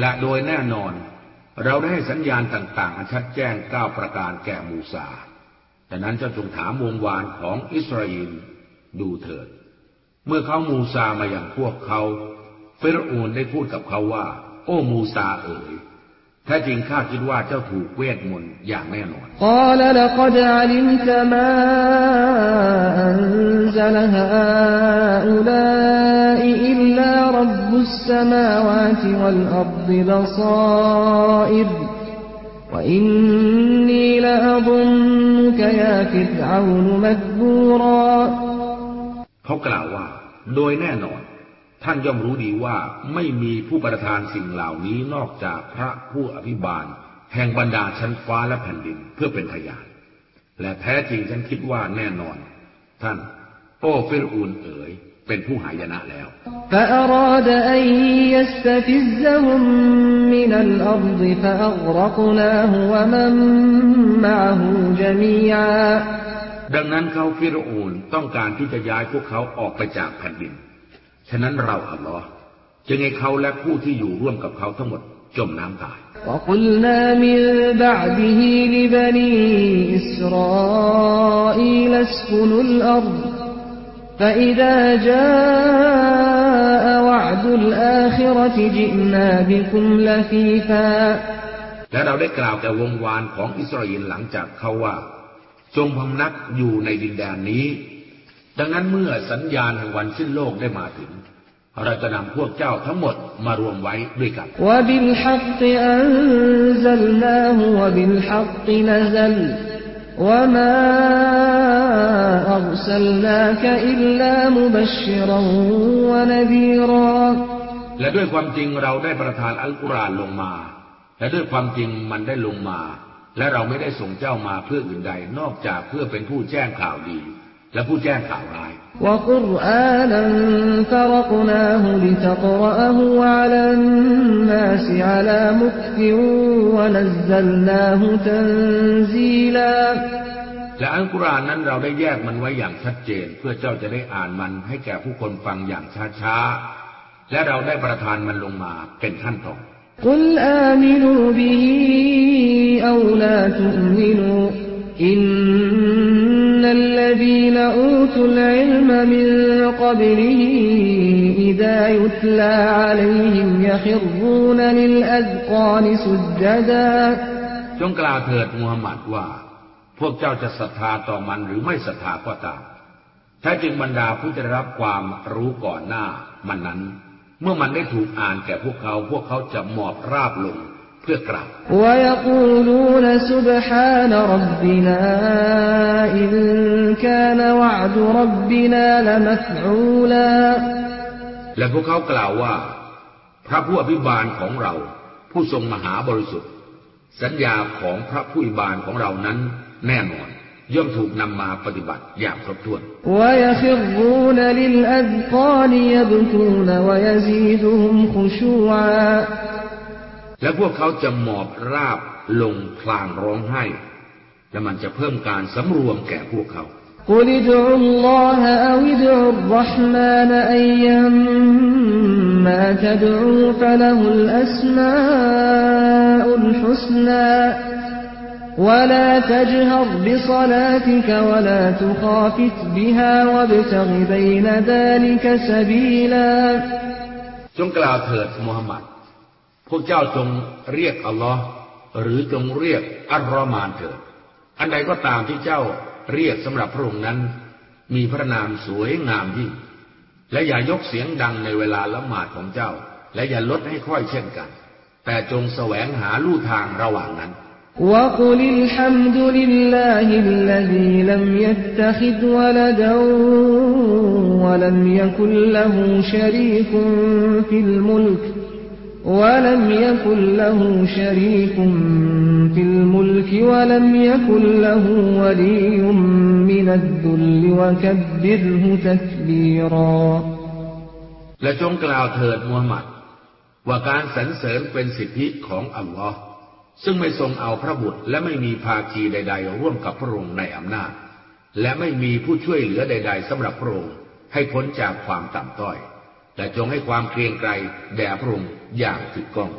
และโดยแน่นอน เราได้ให้สัญญาณต่างๆ อันชัดแจ้งเก้าประการแก่มูซาแต่นั้นเจ้าจงถามวงวานของอิสราเอลดูเถิด เมื่อเขามูซามาอย่างพวกเขา เฟรโอนได้พูดกับเขาว่า โอ้มูซาเอ๋ย แท้จริงข้าคิดว่าเจ้าถูกเวทมนต์อย่างแน่นอน قال لقد علمت ما أنزل هؤلاء إلا رب السماوات والأرض بصائر وإني لأظنك يا فرعون مذبورا เขากล่าวว่า โดยแน่นอน ท่านย่อมรู้ดีว่าไม่มีผู้ประทานสิ่งเหล่านี้นอกจากพระผู้อภิบาล แห่งบรรดาชั้นฟ้าและแผ่นดินเพื่อเป็นพยาน และแท้จริงฉันคิดว่าแน่นอน ท่านโอเฟรอูนเอ๋ยเป็นผู้หายนะแล้วดังนั้นเขาฟิรอูนต้องการที่จะย้ายพวกเขาออกไปจากแผ่นดิน ฉะนั้นเราอัลลอฮ์จึงให้เขาและผู้ที่อยู่ร่วมกับเขาทั้งหมดจมน้ำตาย وقلنا من بعده لبني إسرائيل اسكنوا الأرض فإذا جاء وعد الآخرة جئنا بكم لفيفا และเราได้กล่าวแก่วงวานของอิสราเอลหลังจากเขาว่า จงพำนักอยู่ในดินแดนนี้ ดังนั้นเมื่อสัญญาณแห่งวันสิ้นโลกได้มาถึง เราจะนำพวกเจ้าทั้งหมดมารวมไว้ด้วยกันและด้วยความจริงเราได้ประทานอัลกุรอานลงมา และด้วยความจริงมันได้ลงมา และเราไม่ได้ส่งเจ้ามาเพื่ออื่นใดนอกจากเพื่อเป็นผู้แจ้งข่าวดี และผู้แจ้งข่าวร้ายและอัลกุรอานนั้นเราได้แยกมันไว้อย่างชัดเจน เพื่อเจ้าจะได้อ่านมันให้แก่ผู้คนฟังอย่างช้าๆ และเราได้ประทานมันลงมาเป็นขั้นตอนกุลอามินูบิฮิอาลาตุมินูอิน إن الذين أوتوا العلم من قبله إذا يتلى عليهم يخرون للأذقان سجدا จงกล่าวเถิดมูฮัมหมัดว่า พวกเจ้าจะศรัทธาต่อมันหรือไม่ศรัทธาก็ตามแท้จริงบรรดาผู้จะได้รับความรู้ก่อนหน้ามันนั้น เมื่อมันได้ถูกอ่านแก่พวกเขา พวกเขาจะหมอบราบลง พื่อกราบและพวกเขากล่าวว่า พระผู้อภิบาลของเรา ผู้ทรงมหาบริสุทธิ์ สัญญาของพระผู้อภิบาลของเรานั้นแน่นอนย่อมถูกนำมาปฏิบัติอย่างครบถ้วน และ และพวกเขาจะหมอบราบลงพลางร้องไห้ และมันจะเพิ่มการสำรวมแก่พวกเขา قل ادعوا الله أو ادعوا الرحمن أيما تدعوا فله الأسماء الحسنى ولا تجهر بصلاتك ولا تخافت بها وابتغ بين ذلك سبيلا จงกล่าวเถิดมูฮัมหมัด พวกเจ้าจงเรียกอัลลอฮ์หรือจงเรียกอัลรอฮ์มานเถิด อันใดก็ตามที่เจ้าเรียกสำหรับพระองค์นั้น มีพระนามสวยงามยิ่ง และอย่ายกเสียงดังในเวลาละหมาดของเจ้า และอย่าลดให้ค่อยเช่นกัน แต่จงแสวงหาลู่ทางระหว่างนั้น وقل الحمد لله الذي لم يتخذ ولدا ولم يكن له شريك في الملك ولم يكن له شريك في الملك ولم يكن له ولي من الذل وكبره تكبيرا และจงกล่าวเถิดมูฮัมหมัด ว่าการสรรเสริญเป็นสิทธิของอัลลอฮ์ซึ่งไม่ทรงเอาพระบุตร และไม่มีภาคีใด ๆ ร่วมกับพระองค์ในอำนาจ และไม่มีผู้ช่วยเหลือใด ๆสำหรับพระองค์ให้พ้นจากความต่ำต้อย แต่จงให้ความเกรียงไกรแด่พระองค์อย่างถูกต้อง